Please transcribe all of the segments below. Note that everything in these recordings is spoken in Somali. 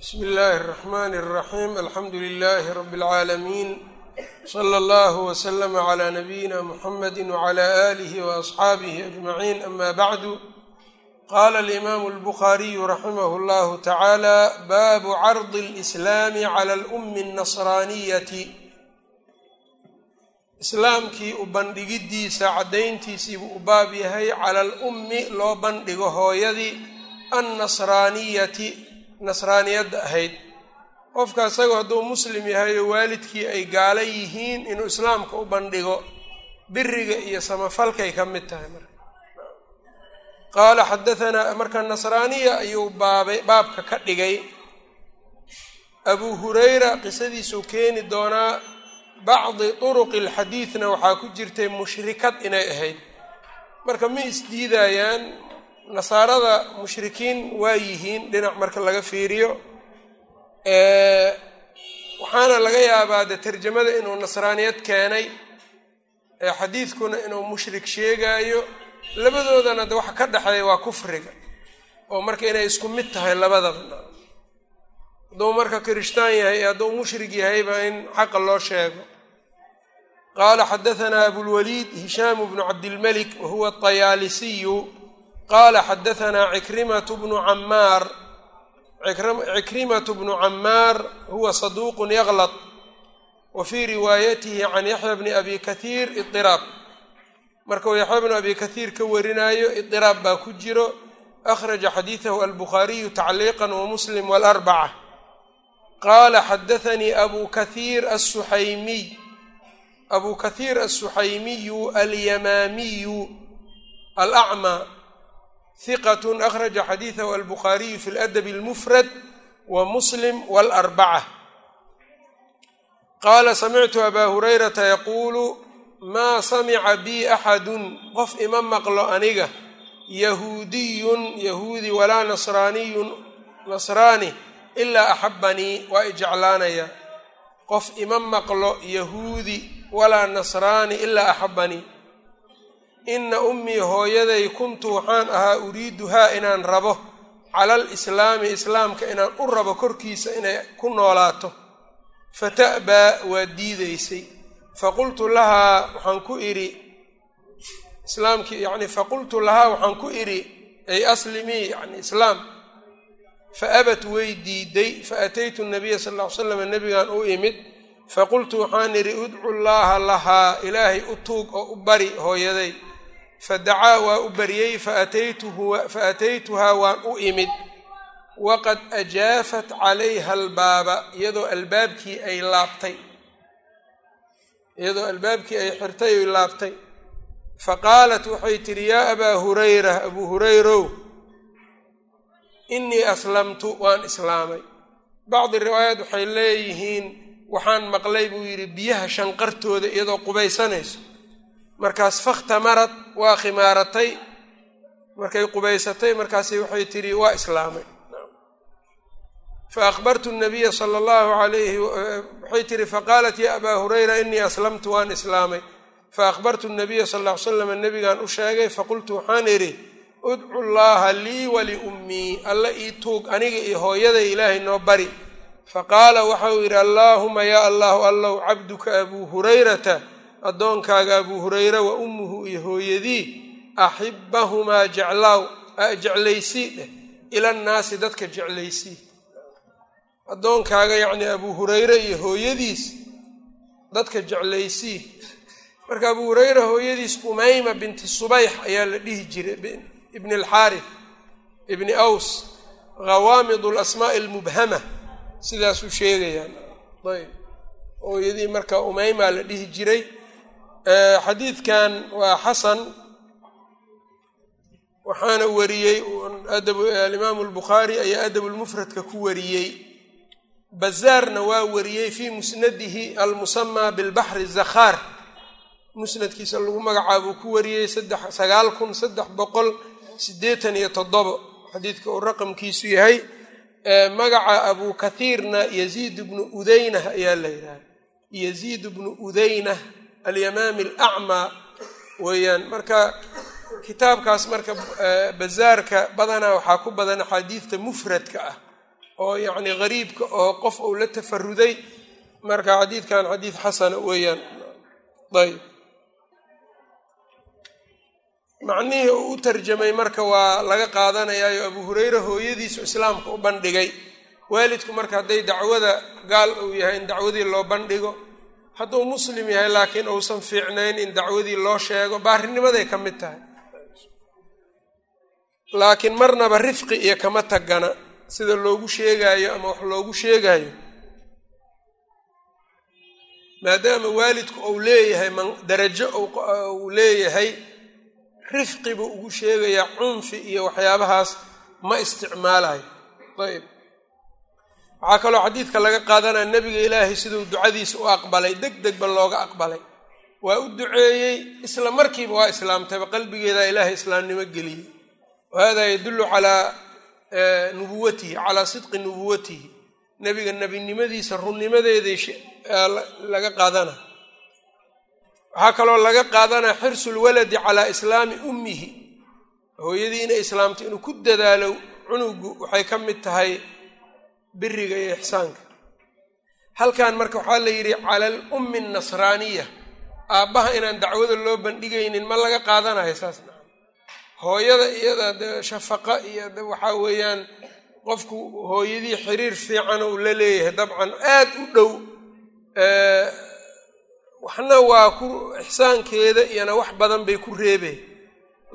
bsmi illaahi الرaxmn الraxim alxamdu lilahi rab اlcaalamiin slى اllah wslm عlى nabiyina mxamedi wعlى alih وaصxaabih aجmaciin ama bacdu qala alimaamu اlbukhaariyu raximah اllahu tacaala baabu cardi اlإslaami clى اlأmi الnasraaniyati islaamkii u bandhigidiisa caddayntiisiibuu u baab yahay cala alummi loo bandhigo hooyadii annasraaniyati nasraaniyadda ahayd. Qofka isagoo hadduu muslim yahay oo waalidkii ay gaala yihiin inuu islaamka u bandhigo biriga iyo samafalkay ka mid tahay marka. Qaala xadahanaa marka nasraaniya ayuu baabay baabka ka dhigay. Abuu hurayra qisadiisuu keeni doonaa bacdi turuqi alxadiidna waxaa ku jirtay mushrikad inay ahayd. Marka ma isdiidayaan nasaarada mushrikiin waa yihiin dhinac marka laga fiiriyo waxaana laga yaabaa de tarjamada inuu nasraaniyad keenay xadiidkuna inuu mushrik sheegaayo labadoodana de waxa ka dhexeeya waa kufriga oo marka inay isku mid tahay labadaba hadduu marka kirishtaan yahay iyo hadduu mushrig yahayba in xaqa loo sheego. Qaala xadahanaa abulwaliid hishaamu bnu cabdilmelik wahuwa atayaalisiyu qaala xadahanaa cikrimatu bnu cammaar cikrimatu bnu cammaar huwa saduuqun yaqlat wa fii riwaayatihi can yaxya bni abi kathiir idiraab marka uu yaxya bnu abi kathiir ka warinaayo idiraab baa ku jiro akhraja xadiidahu albukhaariyu tacliiqa wamuslim walarbaca qaala xadaanii abu kathiir asuxaymiy abu kathiir asuxaymiyu alyamaamiyu alacmaa hiqat akhraja xadiidahu albukhaariyu fi ladab اlmufrad wa muslim wاlarbaca qaala samictu abaa hurayrata yaquulu maa samica bii axadun qof ima maqlo aniga yahuudiyun yahuudi walaa nasraaniyun nasraani ilaa axabanii waa i jeclaanaya. Qof ima maqlo yahuudi walaa nasraani ilaa axabanii ina ummii hooyaday kuntu waxaan ahaa uriiduhaa inaan rabo. Cala alislaami islaamka inaan u rabo korkiisa inay ku noolaato. Fata'baa waa diidaysay. Faqultu lahaa waxaan ku idhi islaamkii yani faqultu lahaa waxaan ku idhi ay aslimii yani islaam. Faabat way diiday. Faataytu nabiya sal ll slam nabigan u imid. Faqultu waxaan idhi udcu llaaha lahaa ilaahay u tuug oo u bari hooyaday fadacaa waa u bariyey faataytuhaa waan u imid waqad ajaafat calayha albaaba iyadoo albaabkii ay laabtay iyadoo albaabkii ay xirtay oy laabtay faqaalat waxay tidhi yaa abaa hurayra abuu hurayrow innii aslamtu waan islaamay bacdi riwaayaat waxay leeyihiin waxaan maqlay buu yidhi biyaha shanqartooda iyadoo qubaysanayso markaas fakhtamarad waa khimaaratay. Markay qubaysatay markaasi waxay tidhi waa islaamay. Fa akhbartu nabiya sala allahu alayhi waxay tihi faqaalat ya abaa hurayra inii aslamtu waan islaamay. Fa akhbartu nabiya sal ly slam nabigaan u sheegay faqultu waxaan idhi udcu llaaha lii waliummii alla ii tuug aniga iyo hooyaday ilaahay noo bari. Faqaala waxau yidhi allaahuma yaa allahu allow cabduka abuu hurayrata addoonkaaga abuu hurayra wa ummuhu iyo hooyadii axibbahumaa jeclaaw jeclaysii dheh ilannaasi dadka jeclaysii addoonkaaga yacnii abuu hurayre iyo hooyadiis dadka jeclaysii marka abuu hurayra hooyadiis umayma binti subayx ayaa la dhihi jiray ibni alxaarif ibni aws ghawaamid alasmaa'i almubhama sidaasuu sheegayaan. Ayb. Hooyadii marka umaymaa la dhihi jiray xadiidkan waa xasan waxaana wariyey alimaamu albukhaari ayaa adabulmufradka ku wariyey. Bazaarna waa wariyey fii musnadihi almusamaa bilbaxri zakhaar. Musnadkiisa lagu magacaabuu ku wariyey sagaal kun saddex boqol siddeetan iyo toddobo. Xadiidka uu raqamkiisu yahay magaca abuu kathiirna yaziid bnu udaynah ayaa la yidhaha yaziid bnu udaynah alyamaami alacmaa weeyaan. Marka kitaabkaas marka bazaarka badanaa waxaa ku badan axaadiidta mufradka ah oo yacni gariibka oo qof uu la tafaruday. Marka xadiidkan xadiid xasana weeyaan. Ayb macnihii uu u tarjamay marka waa laga qaadanayaayo abu hureyre hooyadiisu islaamka u bandhigay. Waalidku marka hadday dacwada gaal uu yahay in dacwadii loo bandhigo hadduu muslim yahay laakiin uusan fiicnayn in dacwadii loo sheego baarinimaday ka mid tahay. Laakiin marnaba rifqi iyo kama tagana sida loogu sheegaayo ama wax loogu sheegaayo. Maadaama waalidku uu leeyahay darajo uu leeyahay rifqi buu ugu sheegayaa cunfi iyo waxyaabahaas ma isticmaalayo ayb waxaa kaloo xadiidka laga qaadanaya nebiga ilaahay siduu ducadiisa u aqbalay deg degba looga aqbalay. Waa u duceeyey isla markiiba waa islaamtayba qalbigeedaa ilaahay islaamnimo geliyey. Wahada yadullu calaa nubuwatihi calaa sidqi nubuwatihi. Nebiga nebinimadiisa runnimadeeday laga qaadana waxaa kaloo laga qaadanaya xirsul waladi calaa islaami ummihi. Hooyadii inay islaamto inuu ku dadaalo cunugu waxay ka mid tahay biriga iyo ixsaanka. Halkan marka waxaa la yidhi cala al ummi nasraaniya aabbaha inaan dacwada loo bandhigaynin ma laga qaadanayo saas hooyada iyada de shafaqa iyo de waxaa weeyaan qofku hooyadii xiriir fiican uu la leeyahay dabcan aad u dhow waxna waa ku ixsaankeeda iyona wax badan bay ku reebeen.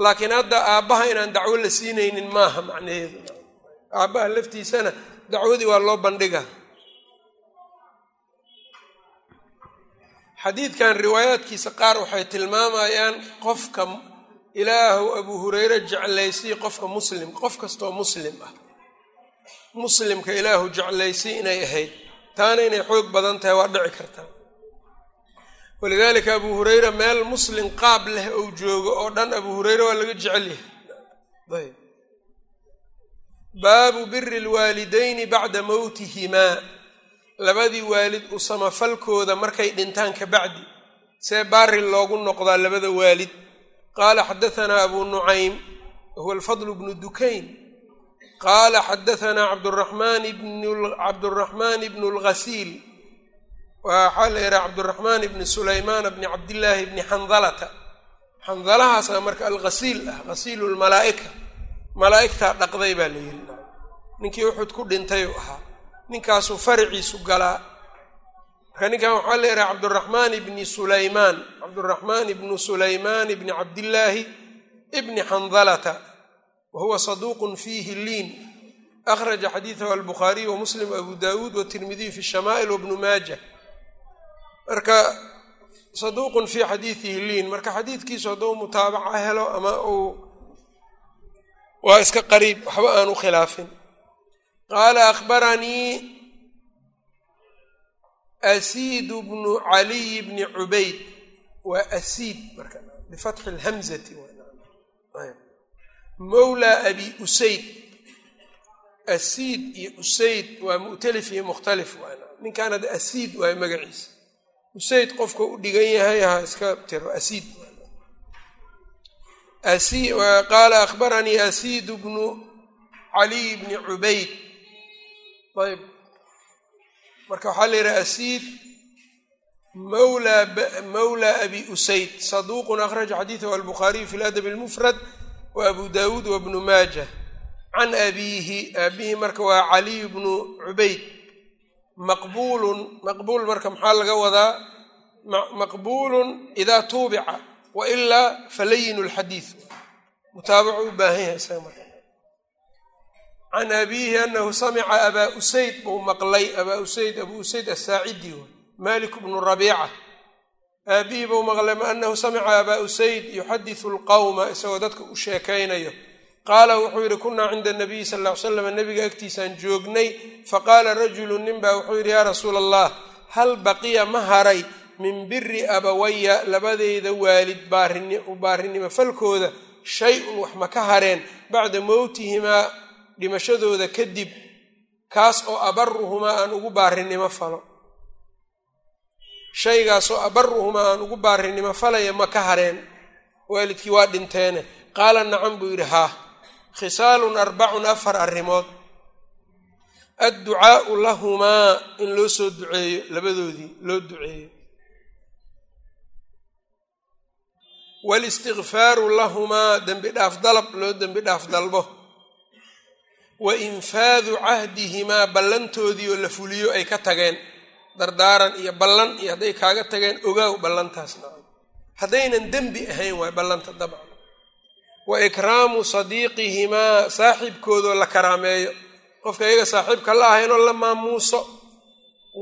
Laakiin hadda aabbaha inaan dacwo la siinaynin maaha macnaheedu aabbaha laftiisana dacwadii waa loo bandhiga. Xadiidkan riwaayaadkiisa qaar waxay tilmaamayaan qofka ilaahu abuu hureyre jeclaysay qofka muslim qof kastoo muslim ah. Muslimka ilaahu jeclaysay inay ahayd. Taana inay xoog badan tahay waa dhici kartaa walidaalika abuu hureyre meel muslim qaab leh ou joogo oo dhan abuu hureyre waa laga jecel yahay baabu biri lwaalidayni bacda mowtihimaa labadii waalid u samafalkooda markay dhintaan ka bacdi see baari loogu noqdaa labada waalid. Qaala xadahanaa abu nucaym huwa alfadl bnu dukayn. Qaala xadahanaa cabduraxmaan bnu lghasiil waxaa la yidhaha cabduraxmaan bni sulaymaan bni cabdillaahi bni xandalata xandalahaasa marka alghasiil ah ghasiilu lmalaa'ika malaa'igtaa dhaqday baa la yidhi. Ninkii uxud ku dhintayuu ahaa. Ninkaasuu fariciisu galaa. Marka ninkan waxaa la yidhaha cabduraxmaan ibni sulaymaan. Cabduraxmaan ibnu sulaymaan ibni cabdillaahi ibni xandalata wa saduuqun fiihi liin. Akhraja xadiidahu albukhaariy wa abu daawuud watirmidiy fi shamaa'il wabnu maaja. Marka saduuqun fii xadiidihi liin. Marka xadiidkiisu hadduu mutaabaca helo ama uu waa iska qariib waxba aan u khilaafin. Qaala akhbaranii asiidu bnu caliy bni cubayd. Waa asiid marka bifatxi lhamzati mawlaa abi usayd. Asiid iyo usayd waa mu'talif iyo mukhtalif ninkan hadda asiid waay magaciisa. Usayd qofka u dhigan yahay ha iska tiro asiid qaala akhbaranii asiid bnu caliy bni cubayd ayb marka waxaa la yidhaha asiid mawla abi usayd saduuqun akhraja xadiidahu albukhaariyu fi ladab almufrad wa abu dawuud wa bnu maaja can abiihi aabihi marka waa caliy bnu cubayd maqbuulun maqbuul marka maxaa laga wadaa maqbuulun idaa tuubica wa ilaa falayin lxadiid mutaabacu u baahan yahay isaga marka can abiihi anahu samica abaa usayd buu maqlay abaa usayd abuu usayd asaacidi malik bnu rabiica aabihi buu maqlay anahu samica abaa usayd yuxadisu lqawma isagoo dadka u sheekaynayo qaala wuxuu yidhi kunaa cinda nabiyi sal ly slam nabiga agtiisaan joognay faqaala rajulu nin baa wuxuu yidhi yaa rasuula allah hal baqiya ma haray min biri abawaya labadeyda waalid baarinimo falkooda shay-un wax ma ka hareen. Bacda mowtihimaa dhimashadooda kadib kaas oo abaruhumaa aan ugu baarinimo falo. Shaygaasoo abaruhumaa aan ugu baarinimo falaya ma ka hareen. Waalidkii waa dhinteene. Qaala nacam buu yidhi haa khisaalun arbacun afar arrimood. Adducaau lahumaa in loo soo duceeyo labadoodii loo duceeyo walistikfaaru lahumaa dembi dhaaf dalab loo dembi dhaaf dalbo wa infaadu cahdihimaa ballantoodii oo la fuliyo ay ka tageen dardaaran iyo ballan iyo hadday kaaga tageen ogaaw ballantaasna haddaynan dembi ahayn waay ballanta dabcan wa ikraamu sadiiqihimaa saaxiibkoodoo la karaameeyo qofka iyaga saaxiibka la ahaynoo la maamuuso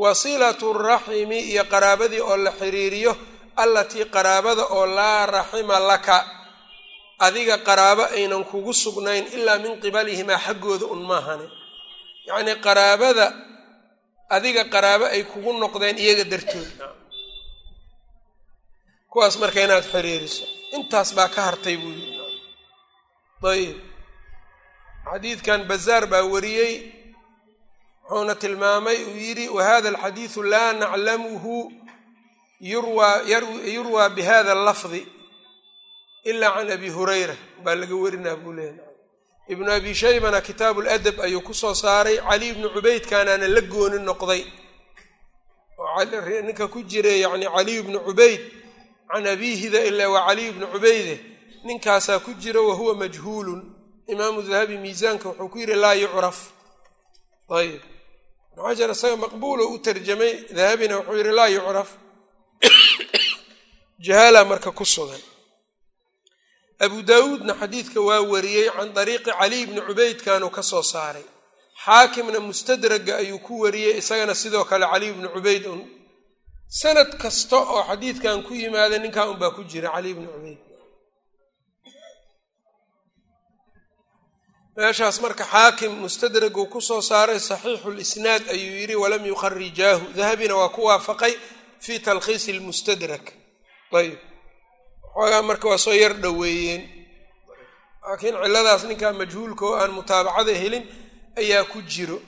wasilatu raximi iyo qaraabadii oo la xiriiriyo allatii qaraabada oo laa raxima laka adiga qaraabo aynan kugu sugnayn ilaa min qibalihimaa xaggooda un maahane yacnii qaraabada adiga qaraabo ay kugu noqdeen iyaga dartood. Kuwaas marka inaad xiriiriso intaas baa ka hartay buu yidhi. Ayib xadiidkan bazaar baa wariyey wuxuuna tilmaamay uu yidhi wahada alxadiidu laa naclamuhu yurwaa bihada allafdi ila can abi hurayra baa laga warinaa buu leeyahy ibnu abi shaybana kitaabu ladab ayuu ku soo saaray. Cali ibnu cubaydkaanaana la gooni noqday. Ninka ku jira yacni caliy bnu cubayd can abiihida ilaa waa caliy bnu cubayde ninkaasaa ku jira wahuwa majhuulun. Imaamu dahabi miisaanka wuxuu ku yidhi laa yucraf. Ayib ibnu xajar isaga maqbuulo u tarjamay dahabina wuxuu yidhi laa yucraf jahaala marka ku sugan. Abu daawuudna xadiidka waa wariyey can dariiqi caliy bni cubaydkanuu ka soo saaray. Xaakimna mustadraga ayuu ku wariyey isagana sidoo kale caliy bni cubayd un. Sanad kasta oo xadiidkan ku yimaada ninkaa unbaa ku jira caliy bni cubayd. Meeshaas marka xaakim mustadraguu ku soo saaray saxiixu lisnaad ayuu yidhi walam yukharijaahu dahabina waa ku waafaqay fi talkhiisi lmustadrak ayb xoogaa marka waa soo yar dhoweeyeen. Laakiin ciladaas ninkaa majhuulka oo aan mutaabacada helin ayaa ku jiro.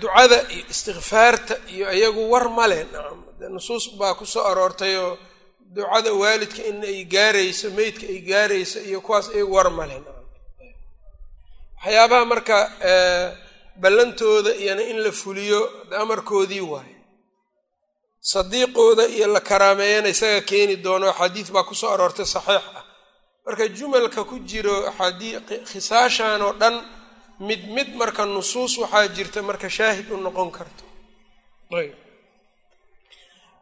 Ducada iyo istikfaarta iyo iyagu war male nusuus baa ku soo aroortay oo ducada waalidka in ay gaarayso meydka ay gaarayso iyo kuwaas iyagu war male waxyaabaha marka ballantooda iyona in la fuliyo amarkoodii waayo sadiiqooda iyo la karaameeyana isaga keeni doono axaadiis baa ku soo aroortay saxiix ah. Marka jumalka ku jiro axaadii khisaashan oo dhan mid mid marka nusuus waxaa jirta marka shaahid u noqon karto.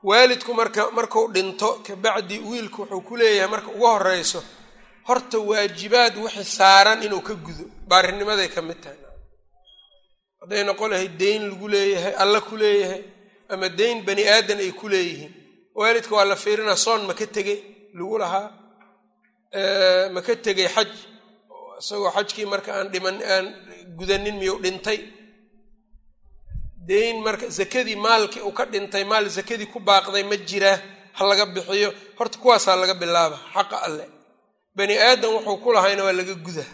Waalidku marka marku dhinto kabacdi wiilku wuxuu ku leeyahay marka ugu horeyso horta waajibaad wixi saaran inuu ka gudo. Baarinimaday ka mid tahay. Hadday noqon lahay deyn lagu leeyahay alla ku leeyahay ama deyn bani aadan ay ku leeyihiin. Waalidka waa la fiirinaa soon ma ka tegey lagu lahaa. Ma ka tegay xaj. Isagoo xajkii marka aan dhiman aan gudanin miyuu dhintay? Deyn marka zakadii maalkii uu ka dhintay maal zakadii ku baaqday ma jiraa ha laga bixiyo. Horta kuwaasaa laga bilaaba xaqa alle. Bani aadan wuxuu ku lahayna waa laga guda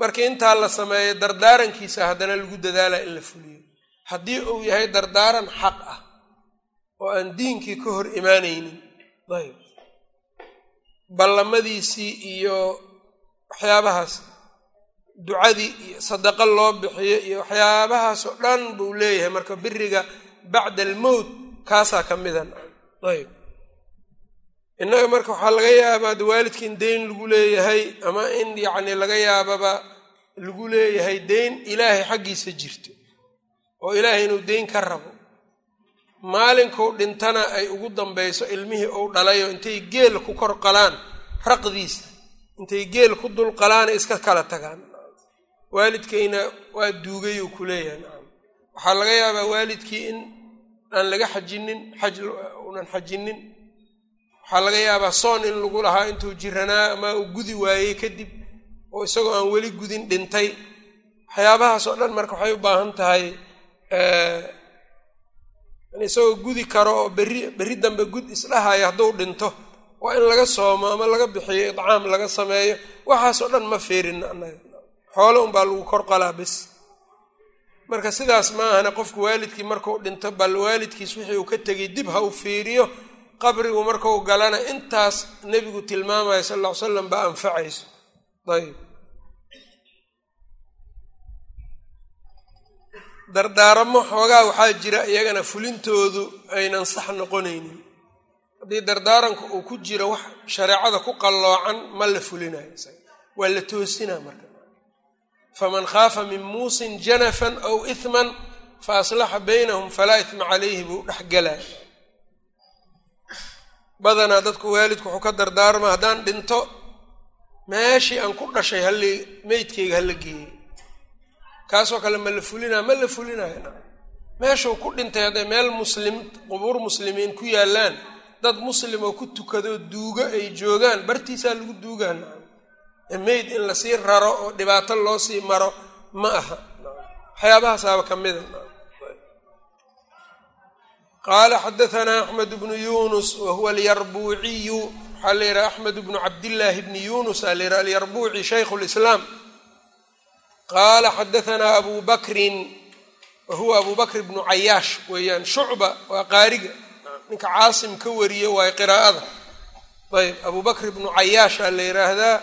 marka intaa la sameeyo dardaarankiisa haddana lagu dadaalaa in la fuliyo haddii uu yahay dardaaran xaq ah oo aan diinkii ka hor imaanaynin ayb ballamadiisii iyo waxyaabahaas ducadii iyo sadaqo loo bixiyo iyo waxyaabahaasoo dhan buu leeyahay. Marka biriga bacda almowt kaasaa ka midan. Ayb innaga marka waxaa laga yaabaa de waalidka in deyn lagu leeyahay ama in yacni laga yaababa lagu leeyahay deyn ilaahay xaggiisa jirto oo ilaahay inuu deyn ka rabo. Maalinkuu dhintana ay ugu dambayso ilmihii uu dhalayoo intay geel ku kor qalaan raqdiisa intay geel ku dul qalaana iska kala tagaan. Waalidkayna waa duugay uu ku leeyahay nacam waxaa laga yaabaa waalidkii in aan laga xajinin xaj unan xajinin. Waxaa laga yaabaa soon in lagu lahaa intuu jiranaa ama uu gudi waayey kadib oo isagoo aan weli gudin dhintay. Waxyaabahaas oo dhan marka waxay u baahan tahay isagoo gudi karo oo berri berri dambe gud isdhahayo hadduu dhinto waa in laga soomo ama laga bixiyo idcaam laga sameeyo waxaasoo dhan ma feerin annaga. Xoole unbaa lagu kor qalaa bis marka sidaas ma ahana qofku waalidkii markuu dhinto bal waalidkiis wixii uu ka tegay dib ha u fiiriyo qabrigu markuu galana intaas nebigu tilmaamaya sal ll ly slam baa anfacayso. Ayb dardaaramo xoogaa waxaa jira iyagana fulintoodu aynan sax noqonaynin. Haddii dardaaranka uu ku jiro wax shareecada ku qalloocan ma la fulinayo waa la toosinaa marka. Faman khaafa min muusin janafan aw ihman fa aslaxa baynahum falaa ihma calayhi buu dhex gelaya badanaa dadku waalidku wuxuu ka dardaarmaa haddaan dhinto meeshii aan ku dhashay halli meydkayga hala geeyey kaasoo kale ma la fulinaya ma la fulinayo meeshuu ku dhintay hadday meel muslim qubuur muslimiin ku yaallaan dad muslim oo ku tukadoo duugo ay joogaan bartiisaa lagu duugaan. Meyd in la sii raro oo dhibaato loo sii maro ma aha. Waxyaabahaasaba ka mida qaala xadaanaa axmed bnu yunus wa huwa alyarbuuciyu. Waxaa la yidhaha axmed bnu cabdillaahi bni yunus aa la yidhaha alyarbuuci shaykhu lislaam qaala xadaanaa abu bakrin wa huwa abu bakr bnu cayaash weeyaan shucba waa qaariga ninka caasim ka wariyo waayo qiraa'ada ayb abu bakr bnu cayaash aa la yidhaahdaa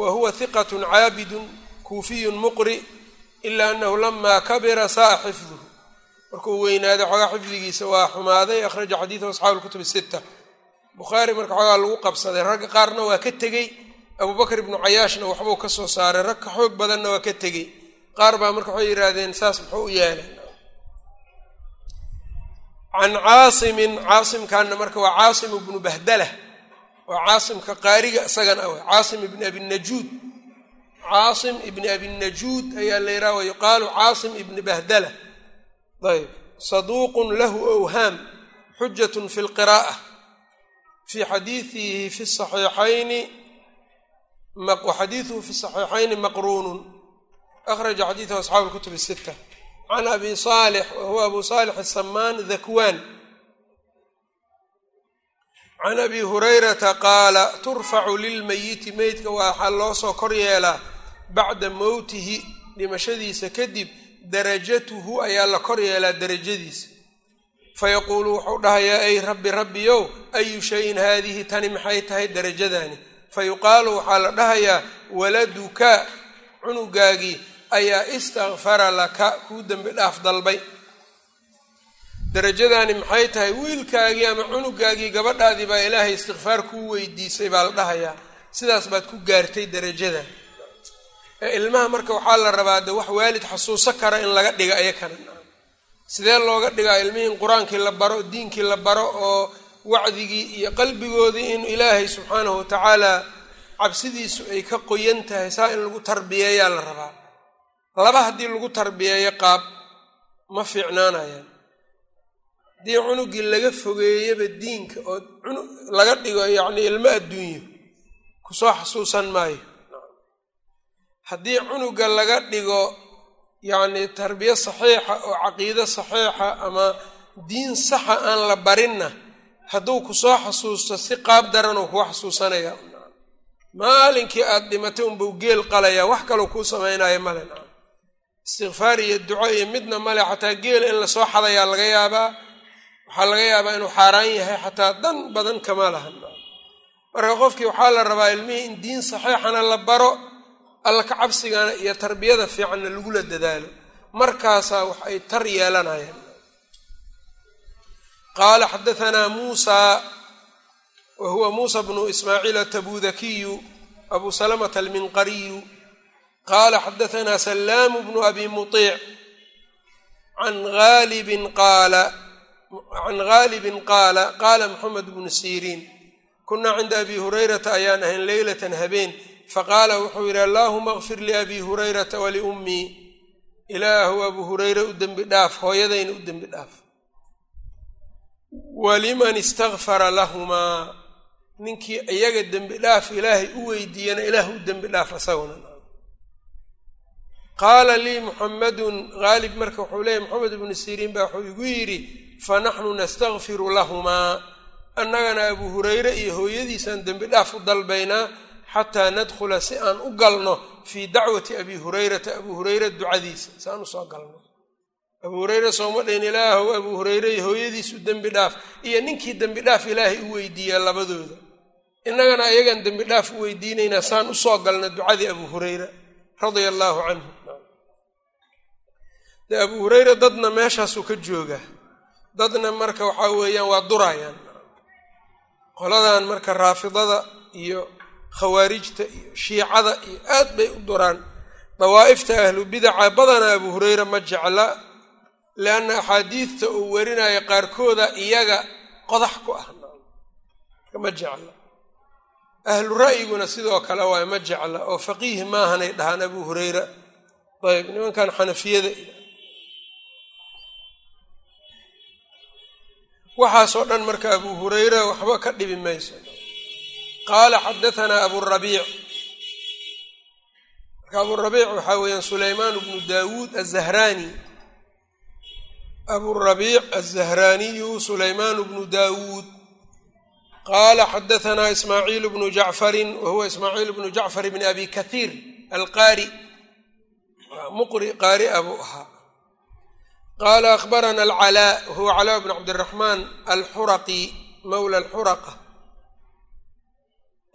wa huwa hiqat caabidun kuufiyun muqri ila anahu lama kabira sa'a xifduhu markuu weynaaday xoogaa xifdigiisa waa xumaaday akhraja xadiidahu asxaabu lkutub sita bukhaari marka xoogaa lagu qabsaday ragga qaarna waa ka tegey abu bakr ibnu cayaashna waxbuu ka soo saaray rag ka xoog badanna waa ka tegey. Qaar baa marka waxay yidhaahdeen saas muxuu u yeelay? Can caasimin caasimkaana marka waa caasim ibnu bahdala. Waa caasimka qaariga isagana ah caasim ibni abinajuud caasim ibni abinajuud ayaa la yidhaha wa caasim ibni bahdala. Ayb saduuqun lahu awhaam xujatun fi lqira'a fii xadiiihi fi saxiixayni waxadiiduhu fi saxiixayni maqruunun. Akhraja xadiidahu asxaabu lkutub sita can abi saalix wa huwa abu saalix asamaan dhakwaan can abi hurayrata qaala turfacu lilmayiti meydka waxaa loo soo kor yeelaa bacda mowtihi dhimashadiisa kadib darajatuhu ayaa la kor yeelaa derajadiisa fayaquulu wuxuu dhahayaa ay rabbi rabbiyow ayu shayin haadihi tani maxay tahay derajadani fayuqaalu waxaa la dhahayaa waladuka cunugaagii ayaa istakfara laka kuu dembi dhaaf dalbay derajadaani maxay tahay wiilkaagii ama cunugaagii gabadhaadii baa ilaahay istikfaar kuu weydiisay baa la dhahayaa sidaas baad ku gaartay derajadan ee ilmaha marka waxaa la rabaa de wax waalid xasuuso kara in laga dhiga ayakana sidee looga dhigaa ilmihii in qur'aankii la baro diinkii la baro oo wacdigii iyo qalbigoodii in ilaahay subxaanahu watacaala cabsidiisu ay ka qoyan tahay saa in lagu tarbiyeeyaa la rabaa. Laba haddii lagu tarbiyeeyo qaab ma fiicnaanayaan. Haddii cunugii laga fogeeyaba diinka oo laga dhigo yacni ilmo adduunyo ku soo xasuusan maayo. Haddii cunuga laga dhigo yacni tarbiye saxiixa oo caqiide saxiixa ama diin saxa aan la barinna hadduu ku soo xasuusto si qaab daranuu kuu xasuusanaya maalinkii aada dhimatay unbuu geel qalayaa wax kaloo kuu samaynayo male istikfaar iyo duco iyo midna male xataa geela in la soo xadayaa laga yaabaa. Waxaa laga yaabaa inuu xaaraan yahay xataa dan badan kama lahan. Marka qofkii waxaa la rabaa ilmihii in diin saxiixana la baro alla ka cabsigana iyo tarbiyada fiicanna lagula dadaalo. Markaasaa wax ay tar yeelanayaan qaala xadaanaa muusa wa huwa muusa bnu ismaaciil atabudakiyu abu salamata alminqariyu qaala xadaanaa salaamu bnu abi muiic can aalibin qaala can gaalibin qaala qaala maxamed bnu siriin kunaa cinda abi hurayrata ayaan ahayn leylatan habeen faqaala wuxuu yidhi allaahuma kfir liabi hurayrata waliummii ilaahu abu hureyre u dembi dhaaf hooyadayna u dembi dhaaf waliman istakfara lahumaa ninkii iyaga dembi dhaaf ilaahay u weydiiyana ilaah u dembi dhaaf asaguna. Qaala lii muxamadun haalib marka wuxuu leeyahy moxamed ibnu siriin baa wuxuu igu yidhi fanaxnu nastakfiru lahumaa annagana abu hureyre iyo hooyadiisaan dembi dhaaf u dalbaynaa xataa nadkhula si aan u galno fii dacwati abi hurayrata abu hureyre ducadiisa si aan u soo galno abu hureyre sooma dhayn ilaahow abu hureyre hooyadiisu dembi dhaaf. Iyo ninkii dembi dhaaf ilaahay u weydiiyaa labadooda. Innagana ayagan dembi dhaaf u weydiinaynaa saan u soo galna ducadii abu hureyre radia allaahu canhu. Dee abu hureyra dadna meeshaasuu ka joogaa dadna marka waxaa weeyaan waa durayaan. Qoladan marka raafidada iyo khawaarijta iyo shiicada iyo aad bay u duraan. Dawaa'ifta ahlu bidaca badanaa abu hureyra ma jecla lianna axaadiidta uu werinayo qaarkooda iyaga qodax ku ah ma jecla ahlu ra'yiguna sidoo kale waay ma jecla oo faqiih maahanay dhahaan abu hureyra ayb nimankan xanafiyada waxaasoo dhan marka abu hureyra waxba ka dhibi mayso qaala xadatanaa aburabiic marka aburabiic waxaa weeyaan sulaymaan bnu daawuud azahraani aburabiic azahraaniyu sulaymaan bnu daawuud qaala xadatanaa ismaaciil bnu jacfarin wa huwa ismaaciil bnu jacfar bni abi kathiir alqaari muqri qaari abuu ahaa qaala akhbarana alcalaa wahuwa calaa bn cabdiraxmaan alxuraqi mawla alxuraqa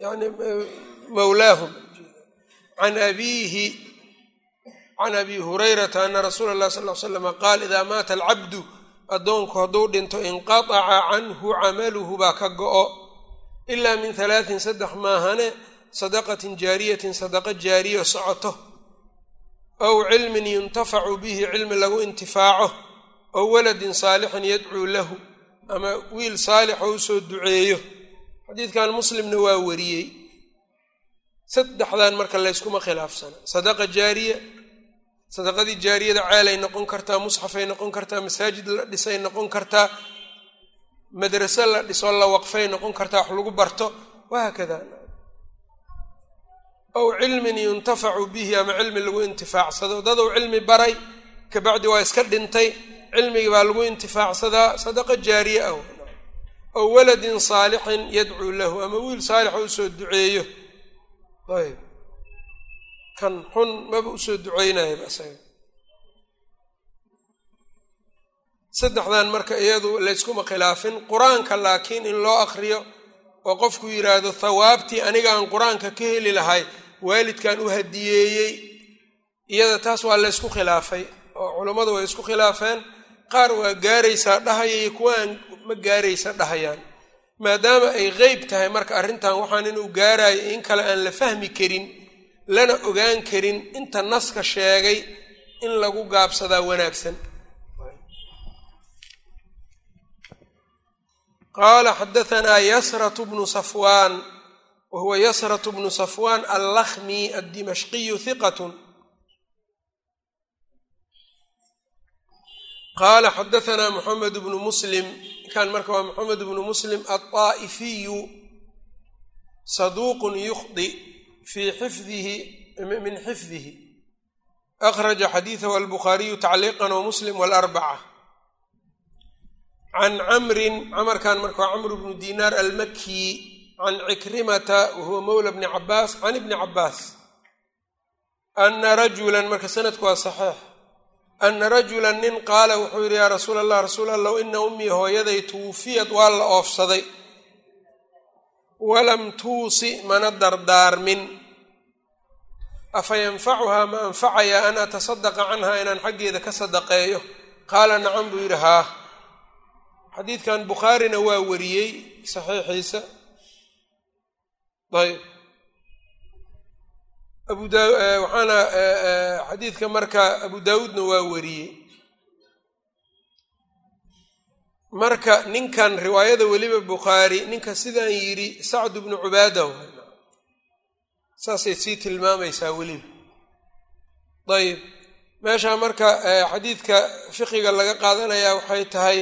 yani mawlaahum can abiihi can abi hurayrata ana rasuula اllahi sal l slama qaal idaa maata alcabdu addoonku hadduu dhinto inqataca canhu camaluhu baa ka go-o. Ilaa min halaatin saddex maahane sadaqatin jaariyatin sadaqa jaariyo socoto. Ow cilmin yuntafacu bihi cilmi lagu intifaaco. Ow waladin saalixin yadcuu lahu ama wiil saalix oo u soo duceeyo. Xadiidkan muslimna waa wariyey. Saddexdan marka layskuma khilaafsana sadaqa jaariya sadaqadii jaariyada ceelay noqon kartaa musxafay noqon kartaa masaajid la dhisay noqon kartaa madrase la dhisoo la waqfay noqon kartaa wax lagu barto wahaakada ow cilmin yuntafacu bihi ama cilmi lagu intifaacsado. Dadou cilmi baray kabacdi waa iska dhintay cilmigii baa lagu intifaacsadaa sadaqa jaariye ah ow waladin saalixin yadcuu lahu ama wiil saalixa u soo duceeyo. Ayb kan xun maba u soo duceynayaba isaga. Saddexdan marka iyadu layskuma khilaafin qur'aanka laakiin in loo akriyo oo qofku yidhaahdo thawaabtii aniga aan qur'aanka ka heli lahay waalidkan u hadiyeeyey iyada taas waa laysku khilaafay oo culummadu way isku khilaafeen. Qaar waa gaaraysaa dhahaya iyo kuwa aan ma gaaraysa dhahayaan. Maadaama ay qeyb tahay marka arrintan waxaan inuu gaarayo in kale aan la fahmi karin lana ogaan karin inta naska sheegay in lagu gaabsadaa wanaagsan. Qaala xadahanaa yasratu bnu safwaan wa huwa bnu safwaan allakhmi addimashqiyu hiqatun qaala xadahanaa moxamed bnu muslim kan marka waa moxamed bnu muslim alطaa'ifiyu saduuqun yukhdi fii xifdihi min xifdihi akhraja xadiidahu albukhaariyu tacliiqan wa muslim walarbaca can camrin camarkan marka waa camr bnu dinaar almaki can cikrimata wahuwa mowla bni cabaas can ibni cabaas ana rajulan marka sanadku waa saxiix ana rajula nin qaala wuxuu yidhi yaa rasuul allah rasuul allow ina ummii hooyaday tuwufiyad waa la oofsaday walam tuusi mana dardaarmin. Afa yanfacuhaa ma anfacayaa an atasadaqa canha inaan xaggeeda ka sadaqeeyo? Qaala nacam buu yidhi haa. Xadiidkan bukhaarina waa wariyey saxiixiisa. Ayb abu da waxaana xadiidka marka abu daawuudna waa wariyey marka ninkan riwaayada weliba bukhaari ninka sidaan yidhi sacdu bnu cubaada saasay sii tilmaamaysaa weliba. Ayib meeshaa marka xadiidka fiqiga laga qaadanayaa waxay tahay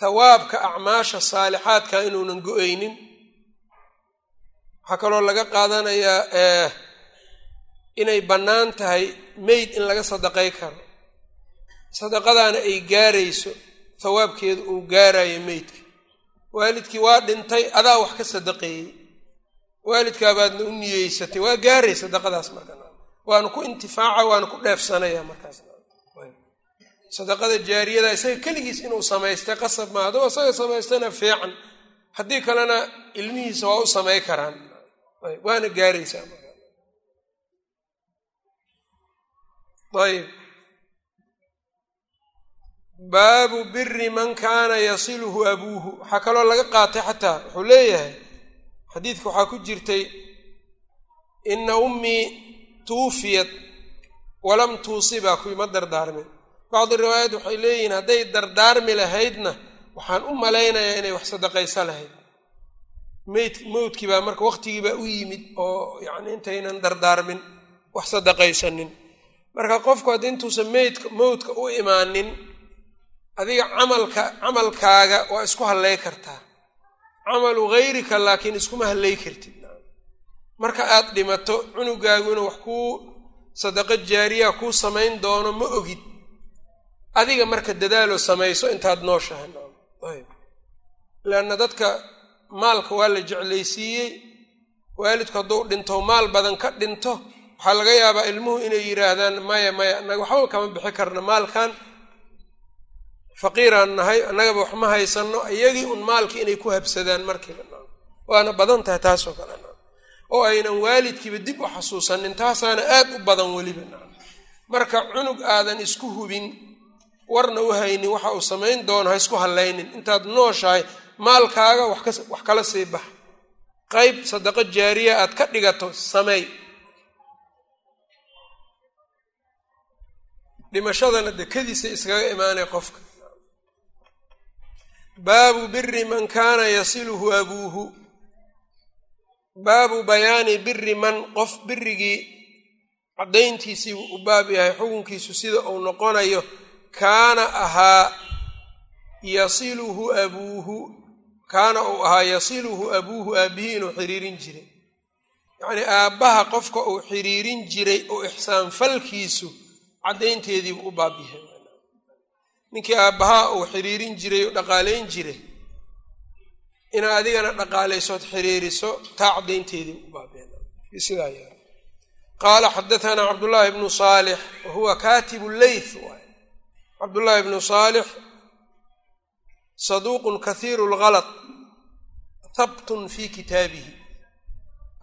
thawaabka acmaasha saalixaadka inuunan go'aynin. Waxaa kaloo laga qaadanayaa inay bannaan tahay meyd in laga sadaqay karo sadaqadaana ay gaarayso thawaabkeedu uu gaarayo meydka. Waalidkii waa dhintay adaa wax ka sadaqeeyey. Waalidkaabaadna u niyeysatay waa gaaray sadaqadaas marka. Waanu ku intifaaca waanu ku dheefsanaya markaas. Sadaqada jaariyada isaga keligiis inuu samaystay qasab maa hadduu isaga samaystana fiican. Haddii kalena ilmihiisa waa u samay karaan. Waana gaaraysaa ayb baabu biri man kaana yasiluhu abuuhu. Waxaa kaloo laga qaatay xataa wuxuu leeyahay xadiidka waxaa ku jirtay ina ummii tuufiyat walam tuusibaa kuwii ma dardaarmin. Bacdi riwaayaat waxay leeyihiin hadday dardaarmi lahaydna waxaan u malaynayaa inay wax sadaqaysa lahayd. Meyd mowdkii baa marka waqtigii baa u yimid oo yacni intaynan dardaarmin wax sadaqaysanin. Marka qofku haddii intuusan meydka mowdka u imaanin adiga camalka camalkaaga waa isku hallay kartaa. Camalu hayrika laakiin iskuma hallay kartid. Marka aad dhimato cunugaagu inuu wax kuu sadaqo jaariya kuu samayn doono ma ogid. Adiga marka dadaaloo samayso intaad nooshahay. Ayb. Leanna dadka maalka waa la jeclaysiiyey. Waalidku hadduu dhinto maal badan ka dhinto waxaa laga yaabaa ilmuhu inay yidhaahdaan maya maya annaga waxba kama bixi karna maalkan faqiiraan nahay annagaba wax ma haysanno iyagii un maalkii inay ku habsadaan markiiba waana badan tahay taasoo kale oo aynan waalidkiiba dib u xasuusanin taasaana aad u badan weliba marka cunug aadan isku hubin warna u haynin waxa uu samayn doono ha isku hallaynin. Intaad nooshahay maalkaaga wax kala sii bax qayb sadaqo jaariya aad ka dhigato sameey dhimashadana dekadiisa iskaga imaanay qofka baabu biri man kaana yasiluhu abuuhu. Baabu bayaani biri man qof birigii caddayntiisii u baab yahay xukunkiisu sida uu noqonayo kaana ahaa yasiluhu abuuhu. Kaana uu ahaa yasiluhu abuuhu aabbihii inuu xiriirin jiray. Yacnii aabbaha qofka uu xiriirin jiray oo ixsaan falkiisu caddaynteediibu u baab yahay ninkii aabbahaa uu xiriirin jiray oo dhaqaalayn jiray inaa adigana dhaqaalaysood xiriiriso taa caddaynteedii u baabyahay qaala xadatanaa cabdullaahi bnu saalix wa huwa kaatibu leyth waay cabdullaahi bnu saalix saduuqun kahiiru lgalط habtun fi kitaabihi.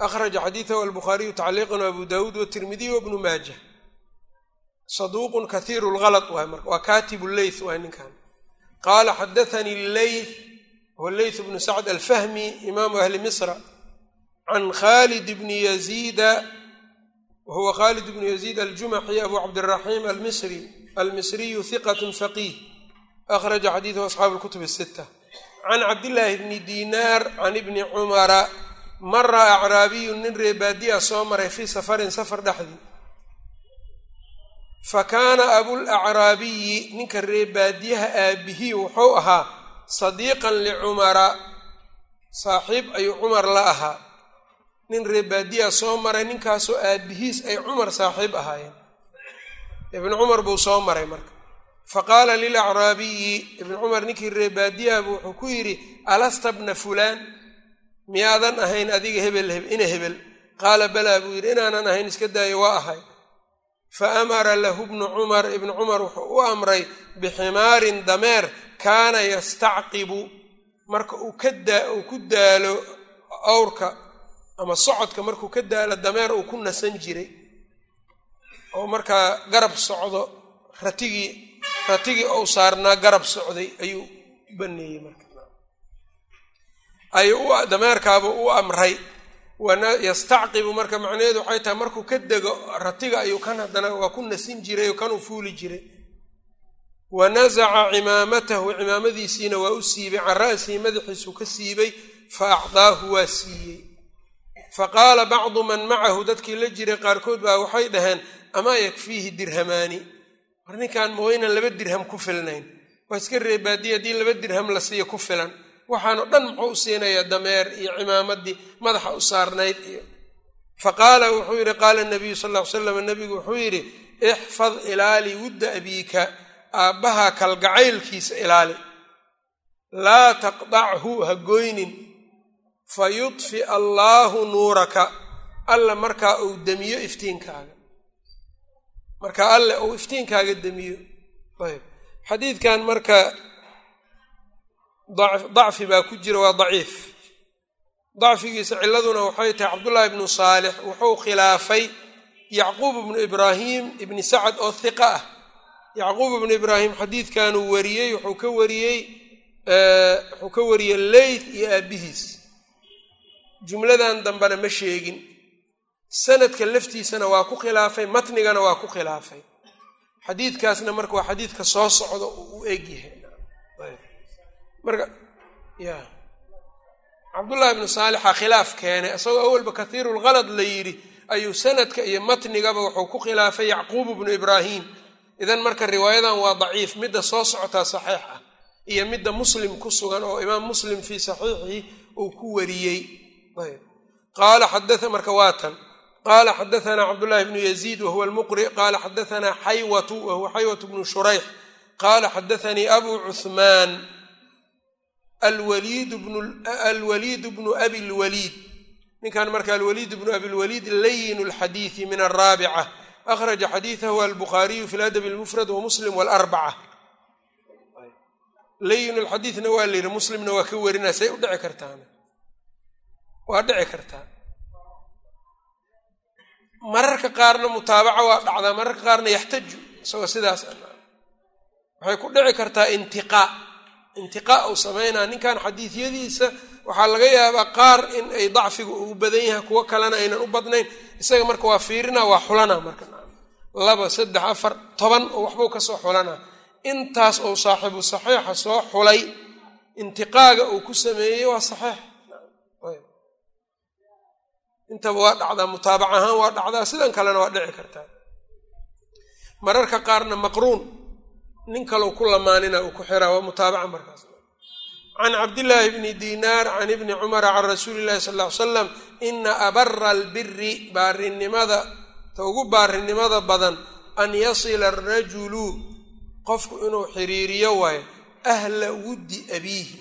Akhraja xadiidahu albukhaariyu tacliiqan abu dawuud watirmidiy wabnu maaja saduuqun kahiiru lgalط waay marka waa kaatibu leyth waay ninkan qaala xadathanii leyth huwa leyth bnu sacd alfahmi imaamu ahli misra can khalid bni yaziida wahuwa khalid bnu yaziid aljumaxi abu cabdiraxiim almisri almisriyu hiqat faqiih akhraja xadiidahu asxaabu lkutub asita can cabdillaahi bni diinaar can ibni cumara mara acraabiyu nin reebaadiya soo maray fii safarin safar dhexdii fa kaana abulacraabiyi ninka reebaadiyaha aabihii wuxuu ahaa sadiiqan licumara saaxiib ayuu cumar la ahaa nin reebaadiya soo maray ninkaasoo aabihiis ay cumar saaxiib ahaayeen ibnu cumar buu soo maray marka fa qaala lilacraabiyi ibnu cumar ninkii reebaadiyahabu wuxuu ku yidhi alasta bna fulaan miyaadan ahayn adiga hebel ina hebel qaala balaa buu yidhi inaanan ahayn iska daayo waa ahay fa amara lahu bnu cumar ibnu cumar wuxuu u amray biximaarin dameer kaana yastacqibu marka uu kadaa uu ku daalo awrka ama socodka markuu ka daalo dameer uu ku nasan jiray. Oo markaa garab socdo ratigii ratigii ou saarnaa garab socday ayuu u baneeyey marka. Ayuu dameerkaabuu u amray yastacqibu marka macnaheedu waxay tahay markuu ka dego ratiga ayuu kan haddana waa ku nasin jiray oo kanuu fuuli jiray. Wa nasaca cimaamatahu cimaamadiisiina waa u siibay can ra'sihi madaxiisuu ka siibay fa acdaahu waa siiyey. Fa qaala bacdu man macahu dadkii la jiray qaarkood baa waxay dhaheen amaa yakfiihi dirhamaani? War ninkan ma waynan laba dirham ku filnayn. Waa iska reebaadiya haddii laba dirham la siiyo ku filan waxaanoo dhan muxuu u siinayaa dameer iyo cimaamadii madaxa u saarnayd iyo fa qaala wuxuu yidhi qaala nabiyu sal ll ly slam nabigu wuxuu yidhi ixfad ilaali wudda abiika aabbaha kalgacaylkiisa ilaali laa taqdachu ha goynin fa yudfi allaahu nuuraka alla markaa uu demiyo iftiinkaaga. Markaa alle uu iftiinkaaga demiyo ayb xadiidkan marka dacfi baa ku jira waa daciif. Dacfigiisa ciladuna waxay tahay cabdullaahi bnu saalix wuxuu khilaafay yacquub bnu ibraahim ibni sacad oo hiqa ah. Yacquub ibnu ibraahim xadiidkanuu wariyey wuxuu ka wariyey wuxuu ka wariyey leyth iyo aabihiis jumladan dambena ma sheegin. Sanadka laftiisana waa ku khilaafay matnigana waa ku khilaafay. Xadiidkaasna marka waa xadiidka soo socda uu egyahay marka ya. Cabdullahi ibnu saalixa khilaaf keenay isagoo awalba kathiirulhalad la yidhi ayuu sanadka iyo matnigaba wuxuu ku khilaafay yacquub bnu ibraahim. Idan marka riwaayadan waa daciif midda soo socotaa saxiix ah iyo midda muslim ku sugan oo imaam muslim fii saxiixihi uu ku wariyey. Marka waa tan. Qaala xadaanaa cabdullahi bnu yaziid wahuwa almuqri. Qaala xadaanaa xaywatu wahuwa xaywatu bnu shurayx qaala xadaanii abu cuhmaan alwaliid bnu abi lwaliid ninkan marka alwaliid bnu abi lwaliid layin lxadiidi min araabica akhraja xadiidahu albukhaariyu fi ladab lmufrad wamuslim wlarbaca layin lxadiidna waa la muslimna waa ka warinaa say u dhici kartaan waa dhici kartaa mararka qaarna mutaabaca waa dhacdaa mararka qaarna yaxtaju isagoo sidaas waxay ku dhici kartaa intiqaa intiqaa uu samaynaa ninkan xadiidyadiisa waxaa laga yaabaa qaar in ay dacfiga ugu badan yahay kuwo kalena aynan u badnayn. Isaga marka waa fiirina waa xulana marka. Laba saddex afar toban oo waxbuu ka soo xulana. Intaas ou saaxiibu saxiixa soo xulay intiqaaga uu ku sameeyey waa saxiix. Intaba waa dhacdaa mutaabac ahaan waa dhacdaa sidan kalena waa dhici kartaa. Mararka qaarna maqruun nin kalou ku lamaanina uu ku xiraa waa mutaabaca markaas. Can cabdillaahi bni dinaar can ibni cumara can rasuuli illahi sal ly slam ina abara albiri baarinimada ta ugu baarinimada badan an yasila arajulu qofku inuu xiriiriyo waayo ahla wuddi abiihi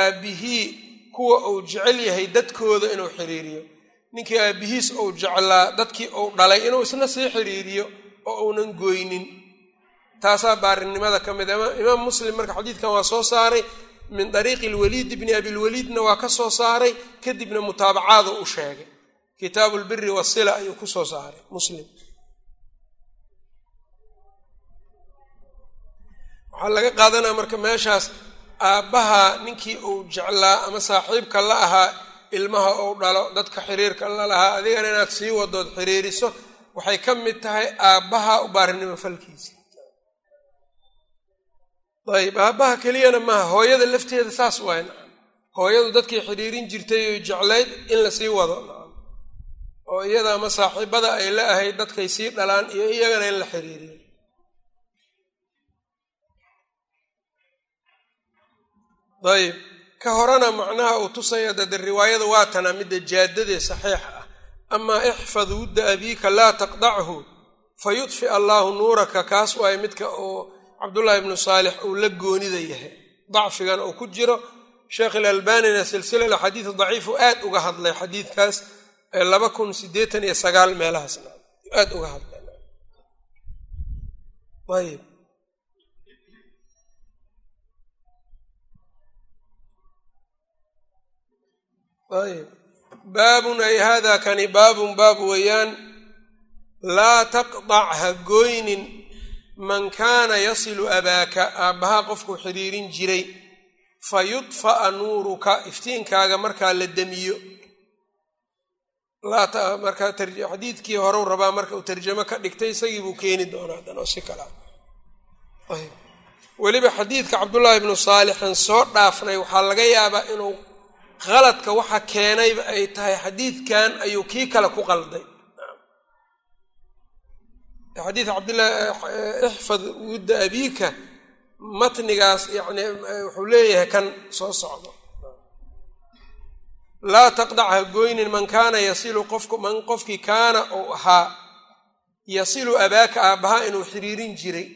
aabbihii kuwa uu jecel yahay dadkooda inuu xiriiriyo. Ninkii aabbihiis uu jeclaa dadkii uu dhalay inuu isna sii xiriiriyo oo uunan goynin taasaa baarinimada ka mid imaam muslim marka xadiidkan waa soo saaray min dariiqi lwaliid bni abilwaliidna waa ka soo saaray kadibna mutaabacaadu u sheegay. Kitaabu lbiri wasila ayuu ku soo saaray muslim. Waxaa laga qaadanaya marka meeshaas aabbaha ninkii uu jeclaa ama saaxiibka la ahaa ilmaha uu dhalo dadka xiriirka la lahaa adigana inaad sii wadood xiriiriso waxay ka mid tahay aabbaha u baarinimo falkiisa ayb aabbaha keliyana maaha. Hooyada lafteeda saas waay nacam hooyadu dadkii xidhiirin jirtay oy jeclayd in la sii wado. Nacam oo iyada ama saaxiibada ay la ahayd dadkay sii dhalaan iyo iyagana in la xiriiriyo ayb ka horena macnaha uu tusaya dade riwaayada waa tana midda jaadadee saxiixa ah. Amaa ixfad wudda abiika laa taqdachu fa yudfi allaahu nuuraka kaas waaye midka oo cabdullaahi ibnu saalix uu la goonida yahay. Dacfigana uu ku jiro sheekh ilalbanina silsila axaadiis daciifu aad uga hadlay xadiidkaas laba kun sideetan iyo sagaal meelahaasna aad uga hadlay. Baabun ay hada kani baabun baab weeyaan laa taqdac ha gooynin man kaana yasilu abaaka aabbahaa qofkuu xidhiirin jiray fa yudfa'a nuuruka iftiinkaaga markaa la demiyo markaa xadiidkii rabaa marka uu tarjamo ka dhigtay isagii buu keeni doonaa dan si kala weliba xadiidka cabdullaahi ibnu saalixan soo dhaafnay waxaa laga yaabaa inuu qaladka waxa keenayba ay tahay xadiidkan ayuu kii kale ku qalday xadiid cabdillahi ixfad wudda abiika matnigaas yani wuxuu leeyahay kan soo socdo. Laa taqdac ha goynin man kaana yasilu qofku man qofkii kaana uu ahaa yasilu abaaka aabbahaa inuu xiriirin jiray.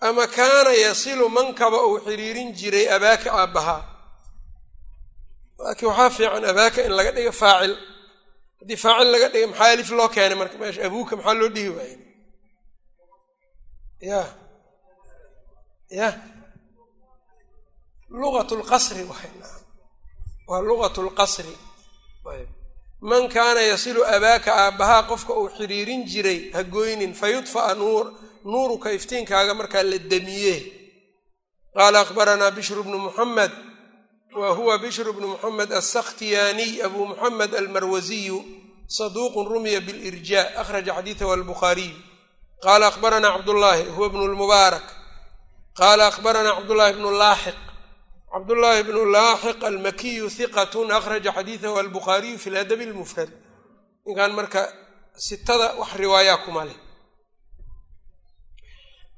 Ama kaana yasilu mankaba uu xiriirin jiray abaaka aabbahaa. Laakiin waxaa fiican abaaka in laga dhigo faacil haddii faacil laga dhiga maxaa alif loo keenay? Marka meesha abuuka maxaa loo dhihi waayey? Ya. Ya. Lugat lqasri waa lugat lqasri ayb man kaana yasilu abaaka aabbahaa qofka uu xiriirin jiray ha goynin fa yudfa'a nuuruka iftiinkaaga markaa la demiye qaala akhbaranaa bishru bnu muxamed wa huwa bishru bnu muxamed alsakhtiyaaniy abu muxamed almarwasiyu saduuqun rumiya bilirjaa akhraja xadiidahu albukhaariy qaala akhbaranaa cabdullaahi huwa bnu lmubaarak qaala akhbaranaa cabdullaahi bnu laaxiq cabdullaahi bnu laaxiq almakiyu hiqatun akhraja xadiidahu albukhaariyu fi ladabi lmufrad ninkan marka sitada wax riwaayaa kuma leh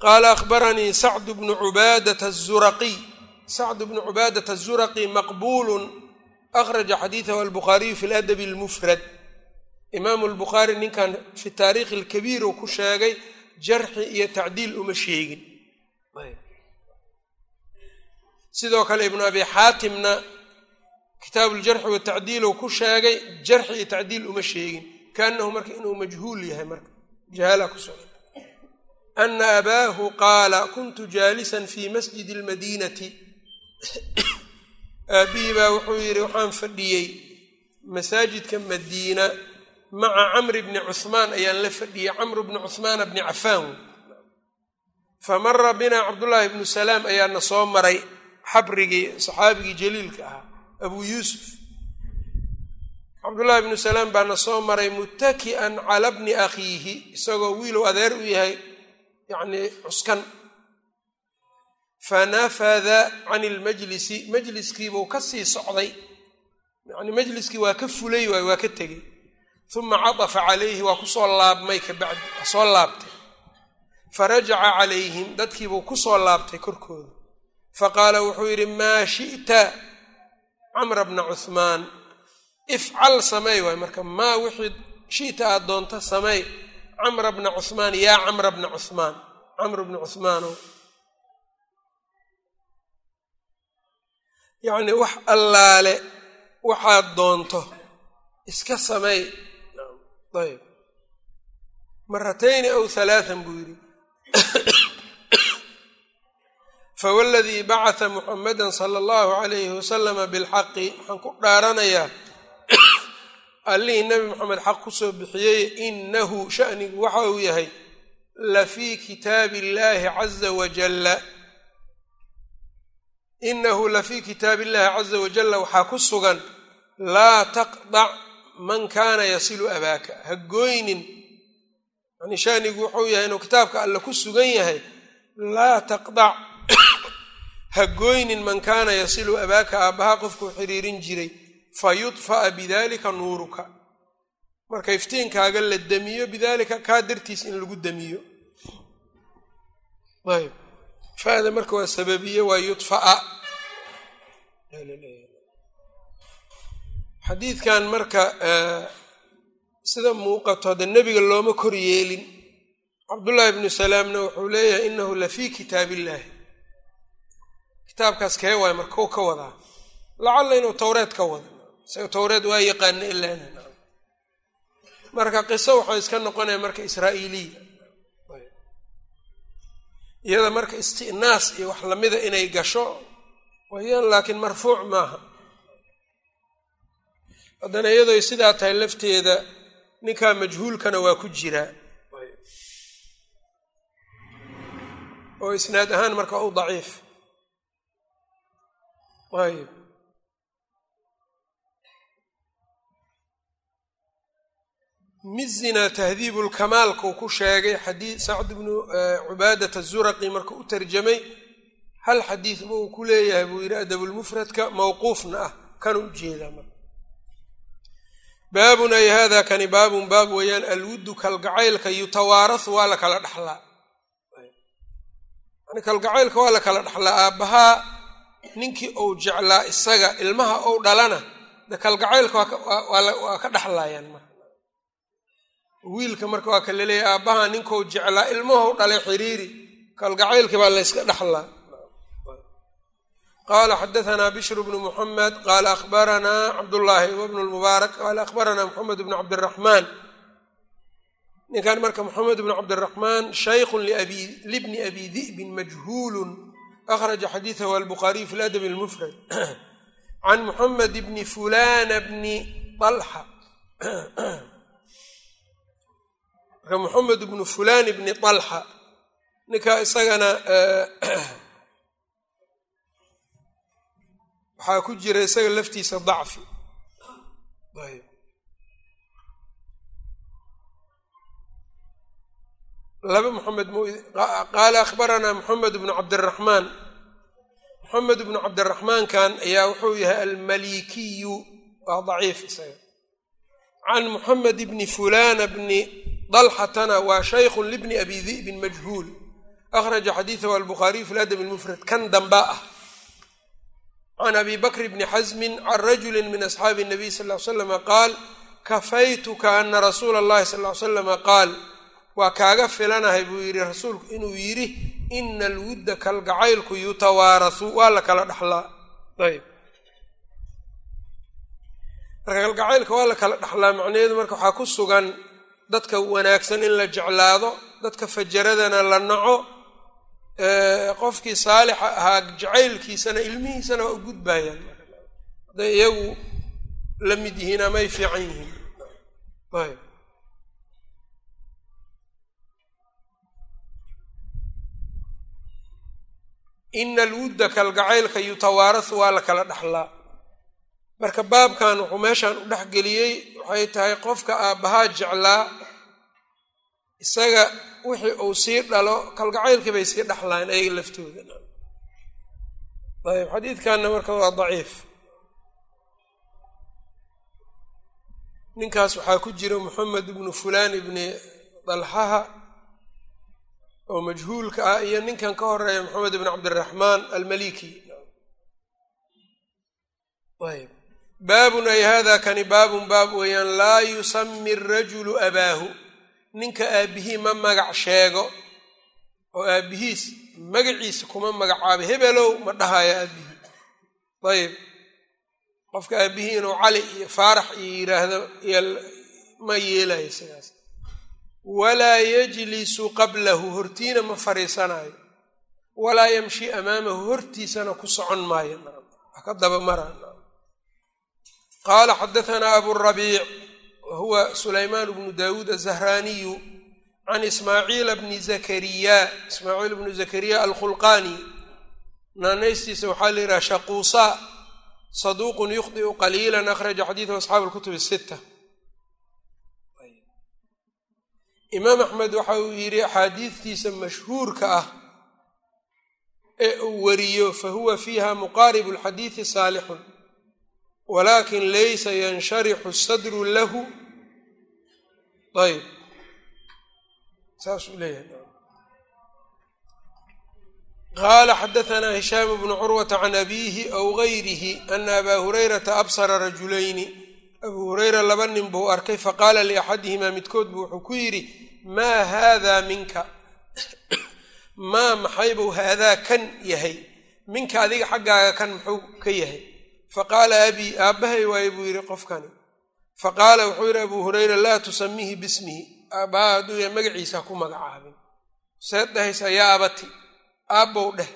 qaala akhbaranii sacdu bnu cubaadata azuraqiy sacdu bnu cubaadata azuraqi maqbuulun akhraja xadiidahu albukhaariyu fi ladabi almufrad. Imaamu albukhaari ninkan fi taariikhi alkabiir uu ku sheegay jarxi iyo tacdiil uma sheegin. Sidoo kale ibnu abi xaatimna kitaabu ljarxi watacdiil uu ku sheegay jarxi iyo tacdiil uma sheegin. Kaanahu marka inuu majhuul yahay marka jahaala ku sugan ana abaahu qaala kuntu jaalisan fi masjidi almadiinati aabihii baa wuxuu yidhi waxaan fadhiyey masaajidka madiina maca camri bni cuhmaan ayaan la fadhiyey camru bni cuhmaana bni cafaan. Fa mara binaa cabdullaahi bnu salaam ayaana soo maray xabrigii saxaabigii jaliilka ahaa abuu yuusuf. Cabdullaahi bnu salaam baana soo maray muttaki'an cala bni akhiihi isagoo wiilow adeer u yahay yacnii cuskan fanafada can ilmajlisi majliskiibuu ka sii socday yacnii majliskii waa ka fulay waay waa ka tegey uma catafa calayhi waa ku soo laabmay kabacdi waa soo laabtay farajaca calayhim dadkiibuu ku soo laabtay korkooda faqaala wuxuu yidhi maa shi'ta camra bna cuhmaan ifcal sameey waay marka maa wixii shi'ta aad doonto sameey camra bna cuhmaan yaa camra bna cuhmaan camr bna cuhmaano yacnii wax allaale waxaad doonto iska sameey ayb maratayni aw halaatan buu yidhi. Fawladii bacata muxamada sala allahu calayhi wasalama bilxaqi waxaan ku dhaaranayaa allihii nebi moxamed xaq ku soo bixiyey inahu shanigu waxa uu yahay la fii kitaabi illaahi caza wajalla inahu la fii kitaabi illahi caza wajalla waxaa ku sugan laa taqdac man kaana yasilu abaaka ha gooynin yani shanigu wuxuu yahay inuu kitaabka alle ku sugan yahay laa taqdac ha gooynin man kaana yasilu abaaka aabbahaa qofkuu xiriirin jiray fa yudfa'a bidalika nuuruka marka iftiinkaaga la demiyo bidaalika kaa dartiis in lagu demiyo ayb fada marka waa sababiye waa yudfa'a xadiidkan marka sida muuqato hadda nebiga looma kor yeelin cabdullaahi ibnu salaamna wuxuu leeyahay inahu la fii kitaab illaahi kitaabkaas kee waay marka u ka wadaa lacalla inuu towreed ka wada isaga towreed waa yaqaana ilaana marka qiso waxay iska noqonaya marka israa'iiliya iyada marka isti'naas iyo wax lamida inay gasho wayaan laakiin marfuuc maaha. Haddana iyadooy sidaa tahay lafteeda ninkaa majhuulkana waa ku jiraa oo isnaad ahaan marka u daciif. Ayb mizina tahdiibu lkamaalkuu ku sheegay xadii sacd bnu cubaadat azuraqi marka u tarjamay hal xadiid ba uu ku leeyahay buu yidhi adabulmufradka mawquufna ah kana u jeedaa marka. Baabun ay hada kani baabun baab weeyaan alwuddu kalgacaylka yutawaarahu waa la kala dhaxlaa. Yani kalgacaylka waa la kala dhaxlaa aabbahaa ninkii uu jeclaa isaga ilmaha ou dhalana de kalgacaylka waa ka dhaxlayaan marka wiilka marka waa ka laleeyahy aabbaha ninkuu jeclaa ilmuhu dhalay xiriiri kalgacaylki baa layska dhexlaa qaala xadaanaa bishru bnu muxamed qaala ahbaranaa cabdullaahi wbnu lmubaarak qaala ahbaranaa muxamed bnu cabdiraxmaan ninkan marka moxamed bnu cabdiraxmaan shaykhun libni abi di'bin majhuulun akhraja xadiisahu albuqaariyu fi ladabi lmufrad can muxamed bni fulana bni alxa marka moxamed bnu fulan bni طalxa ninkaa isagana waxaa ku jira isaga laftiisa dacfi. Laba moxamed qaala akhbaranaa moxamed bnu cabdiraxmaan moxamed bnu cabdiraxmaankan ayaa wuxuu yahay almalikiyu waa daciif isaga. Can moxamed bni fulana bni dalxatana waa shaykhun libni abi di'bin majhuul akhraja xadiidahu albukhaariyu fi ladab lmufrad kan damba ah can abi bakr bni xasmin can rajuli min asxaabi nabiy sal ly slama qaal kafaytuka ana rasuula allahi sal ly slama qaal. Waa kaaga filanahay buu yidhi rasuulku inuu yidhi ina alwudda kalgacaylku yutawaarasu. Waa la kala dhaxlaa. Ayb marka kalgacaylka waa la kala dhaxlaa macnaheedu marka waxaa ku sugan dadka wanaagsan in la jeclaado dadka fajaradana la naco qofkii saalixa ahaa jacaylkiisana ilmihiisana waa u gudbayaan hadday iyagu la mid yihiin amay fiican yihiin. Ina alwudda kalgacaylka yutawaarasu waa la kala dhaxlaa. Marka baabkan wuxuu meeshan u dhex geliyey waxay tahay qofka aabbahaa jeclaa isaga wixii uu sii dhalo kalgacaylkii bay sii dhaxlaan ayaga laftooda. Ayb xadiidkanna marka waa daciif. Ninkaas waxaa ku jira moxamed ibnu fulaan ibni dalxaha oo majhuulka ah iyo ninkan ka horreeya moxamed ibn cabdiraxmaan almaliki. Ayb baabun ay hada kani baabun baab weeyaan laa yusami arajulu abaahu ninka aabihii ma magac sheego oo aabihiis magaciisa kuma magacaabo hebelow ma dhahaya aabihii ayb qofka aabihii inuu cali iyo faarax iyo yiraahdo ma yeelayo sidaas. Walaa yajlisu qablahu hortiina ma fariisanayo walaa yamshi amaamahu hortiisana ku socon maayo. Ka daba mara qaala xadahanaa aburabiic wa huwa sulaymaan bnu dawuud azahraaniyu can ismaaciila bni zakariya ismaaciil bnu zakariya alkhulqaani naanaystiisa waxaa la yidhaha shaquusa saduuqun yukhdiu qaliila akhraja xadiidahu asxaabu lkutub sita imaam axmed waxa uu yidhi axaadiidtiisa mashhuurka ah ee uu wariyo fa huwa fiiha muqaaribu alxadiidi saalixun walakin laysa yanshariixu sadru lahu ayb saasuu leeyahay qaala xadahanaa hishaamu bnu curwata can abiihi aw gayrihi ana abaa hurayrata absara rajulayni abuu hureyra laba nin buu arkay faqaala liaxadihimaa midkood buu wuxuu ku yidhi maa haadaa minka maa maxay buu haadaa kan yahay minka adiga xaggaaga kan muxuu ka yahay faqaala abii aabbahay waaye buu yidhi qofkani faqaala wuxuu yidhi abuu hureyra laa tusamihi bismihi. Aabbaha hadduu yahay magaciisa ha ku magacaabin. Seed dhahaysa yaa abati aabbow dheh.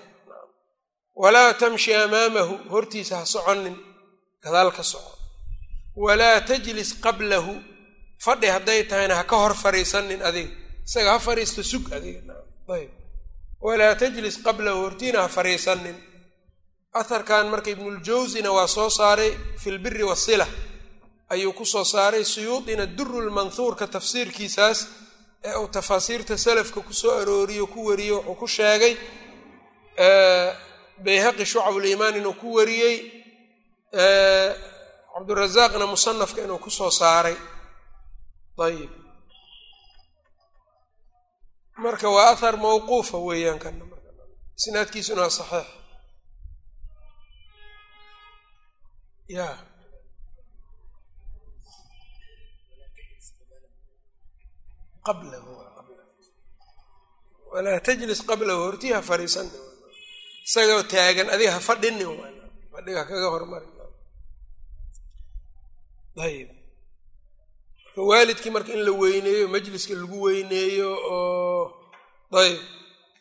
Walaa tamshi amaamahu hortiisa ha soconin gadaal ka soco walaa tajlis qablahu fadhi hadday tahayna ha ka hor fariisanin adiga. Isaga ha fariisto sug adiga. Ayb walaa tajlis qablahu hortiina ha fariisanin aharkan marka ibnuljawsina waa soo saaray fi lbiri wasila ayuu ku soo saaray suyuudina duru lmanhuurka tafsiirkiisaas ee uu tafaasiirta salafka ku soo arooriyo ku wariyo wuxuu ku sheegay bayhaqi shucabuliimaan inuu ku wariyey cabdurazaaqna musanafka inuu ku soo saaray. Ayib marka waa athar mawquufa weeyaan kana waa saxiix. Ya qablahu. Walaa tajlis qablahu hortii ha fariisan isagoo taagan adiga ha fadhini fadhiga kaga hormari. Marka waalidkii marka in la weyneeyo majliska lagu weyneeyo oo ayb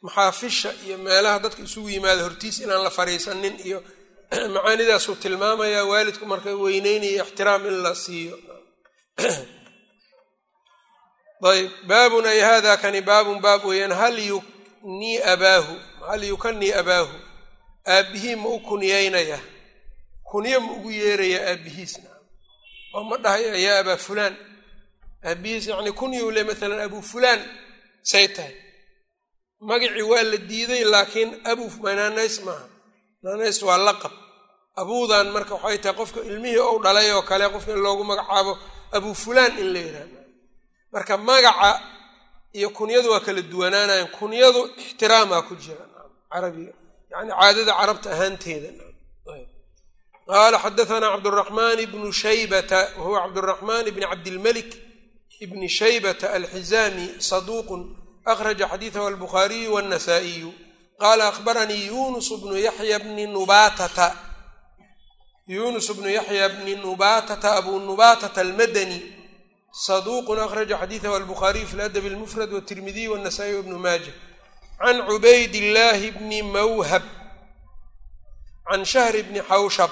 maxaafisha iyo meelaha dadka isugu yimaada hortiis inaan la fariisanin iyo macaanidaasuu tilmaamayaa waalidku marka weyneynaya ixtiraam in la siiyo ayb baabun ay hada kani baabun baab weeyaan hal yuknii abaahu hal yukanii abaahu aabbihii ma u kunyaynaya kunyo ma ugu yeeraya aabbihiisna oo ma dhahaya yaa abaa fulaan aabbihiis yacni kunyuu le maalan abu fulaan say tahay magacii waa la diiday laakiin abu naanays maaha naanays waa laqab abuudan marka waxay tahay qofka ilmihii ou dhalay oo kale qofka loogu magacaabo abu fulaan in la yidhahdo marka magaca iyo kunyadu waa kala duwanaanayan kunyadu ixtiraamaa ku jira carabiga yani caadada carabta ahaanteeda. Qaala xadaanaa cabduraxmaan ibnu shaybata wahuwa cabduraxmaan ibni cabdilmalik ibni shaybata alxizaami saduuqun akhraja xadiidahu albukhaariyu wannasaa'iyu qaala akhbaranii yunus bnu yaxya bni nubatata yunus bnu yaxya bni nubatata abu nubatata almadani saduuqun akhraja xadiidahu albukhaariyu fi ladabi almufrad watirmidiy wannasaa'iy wabnu maaja can cubayd illaahi bni mawhab can shahri bni xawshab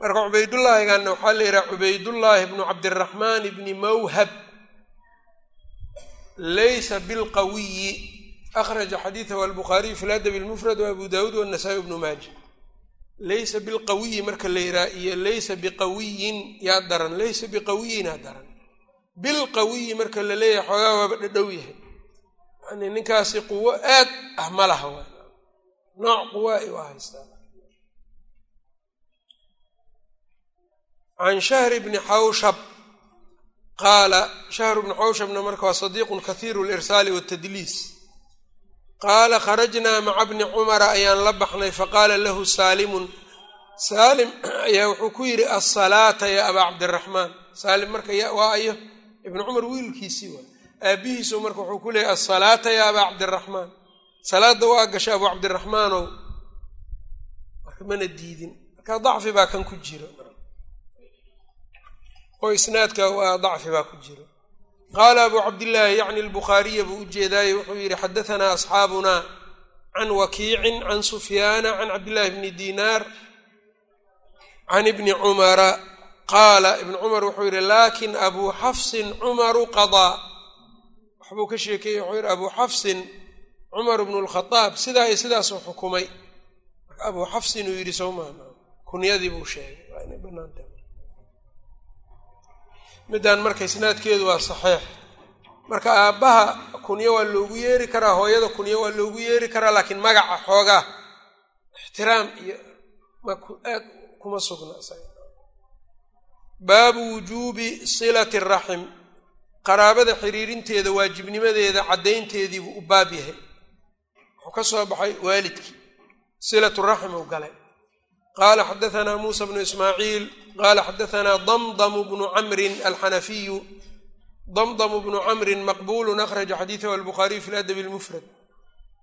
marka cubaydullaahiganna waxaa la yidhaha cubaydullaahi bnu cabdiraxmaan bni mawhab laysa bilqawiyi akhraja xadiidahu albukhaariyu fi ladabi almufrad waabu daawuud wannasaa'i bnu maaja laysa bilqawiyi marka la yidhaha iyo laysa biqawiyin yaa daran laysa biqawiyinaa daran bilqawiyi marka la leeyahay xoogaa waaba dhadhow yahay yani ninkaasi quwo aad ah ma laha waa nooc quwaa i waa haystaa can shahri bni xawshab qaala shahru bni xawshabna marka waa sadiiqun kahiiru lirsaali watadliis qaala kharajnaa maca bni cumara ayaan la baxnay faqaala lahu saalimun. Saalim ayaa wuxuu ku yidhi asalaata yaa abaa cabdiraxmaan saalim marka waa ayo ibnu cumar wiilkiisii waa. Aabbihiisu marka wuxuu ku leeyay asalaata yaa abaa cabdiraxmaan salaadda waa gasha abuu cabdiraxmaanow marka mana diidin. Marka dacfi baa kan ku jiro oo isnaadka waa dacfi baa ku jiro qaala abuu cabdillaahi yacni albukhaariya buu u jeedaaye wuxuu yidhi xadahanaa asxaabuna can wakiicin can sufyaana can cabdillahi bni dinaar can ibni cumara qaala ibni cumar wuxuu yidhi laakin abuu xafsin cumaru qadaa waxbuu ka sheekeeyey wuxuu yidhi abuu xafsin cumar bnu lkhadaab sidaa iyo sidaasuu xukumay abuu xafsin uu yidhi soo kunyadii buu sheegay midaan marka isnaadkeedu waa saxiix. Marka aabbaha kunyo waa loogu yeeri karaa hooyada kunyo waa loogu yeeri karaa laakiin magaca xoogaa ixtiraam iyo aad kuma sugna baabu wujuubi silati raxim. Qaraabada xiriirinteeda waajibnimadeeda caddaynteediibuu u baab yahay. Wuxuu ka soo baxay waalidkii. Silatu raxim uu galay. Qaala xadaanaa muusa bnu ismaaciil qaala xadaanaa damdamu bnu camrin alxanafiyu damdamu bnu camrin maqbuulun akhraja xadiidahu albukhaariyu fi ladabi almufrad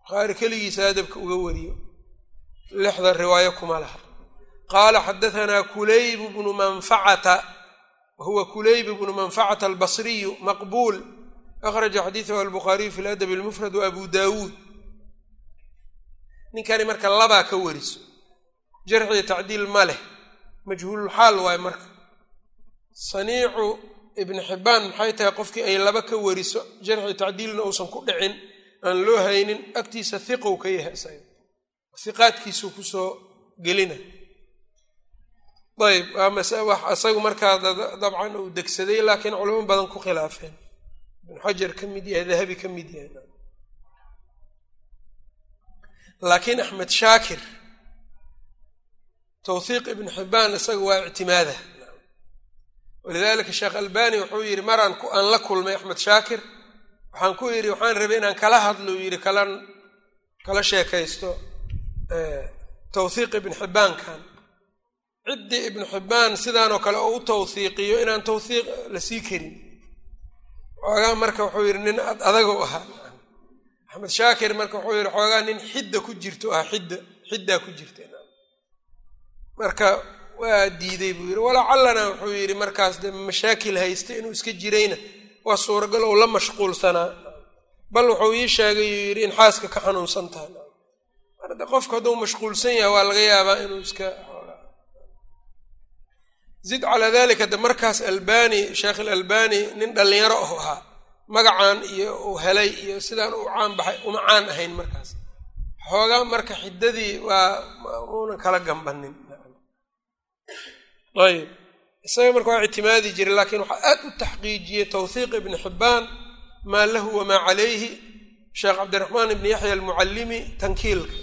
bukhaari keligiisa adabka uga wariyo lixda riwaayo kuma laha qaala xadaanaa kulayb bnu manfacata wahuwa kulayb bnu manfacata albasriyu maqbuul akhraja xadiidahu albukhaariyu fi ladabi almufrad waabu daawuud ninkani marka labaa ka wariso jarxiyo tacdiil ma leh majhuululxaal waayo marka. Saniicu ibni xibbaan maxay tahay qofkii ay laba ka wariso jarxi tacdiilna uusan ku dhicin aan loo haynin agtiisa hiqow ka yahay. Isaga hiqaadkiisuu ku soo gelina. Ayb isagu markaa dabcan uu degsaday laakiin culamo badan ku khilaafeen. Ibnu xajar ka mid yahay dahabi ka mid yahay. Laakiin axmed shaakir tawhiiq ibnu xibbaan isaga waa ictimaada. Walidalika sheekh albani wuxuu yidhi maraan aan la kulmay axmed shaakir waxaan ku yidhi waxaan rabay inaan kala hadlo yidhi kala sheekaysto tawhiiq ibnu xibbaankan ciddii ibnu xibbaan sidaanoo kale oo u tawhiiqiyo inaan tawhiiq la sii karin. Xoogaa marka wuxuu yidhi nin adago ahaa. Axmed shaakir marka wuxuu yidhi xoogaa nin xidda ku jirto ah xidda xiddaa ku jirta marka waa diiday buu yidhi. Walacallana wuxuu yidhi markaas de mashaakil haysta inuu iska jirayna. Waa suuragal ou la mashquulsanaa. Bal wuxuu ii sheegay uu yidhi in xaaska ka xanuunsan tahay. Marde qofku hadduu mashquulsan yahay waa laga yaabaa inuu iska zid calaa dalika de markaas albani sheekh alalbani nin dhallinyaro ahu ahaa magacan iyo uu helay iyo sidaan uu caan uma caan ahayn markaas. Xoogaa marka xiddadii waa uunan kala gambanin ayb isaga marka waa ictimaadi jiray laakiin waxaa aad u taxqiijiyey tawhiiq ibni xibbaan maa lahu wamaa calayhi sheekh cabdiraxmaan ibni yaxya almucallimi tankiilka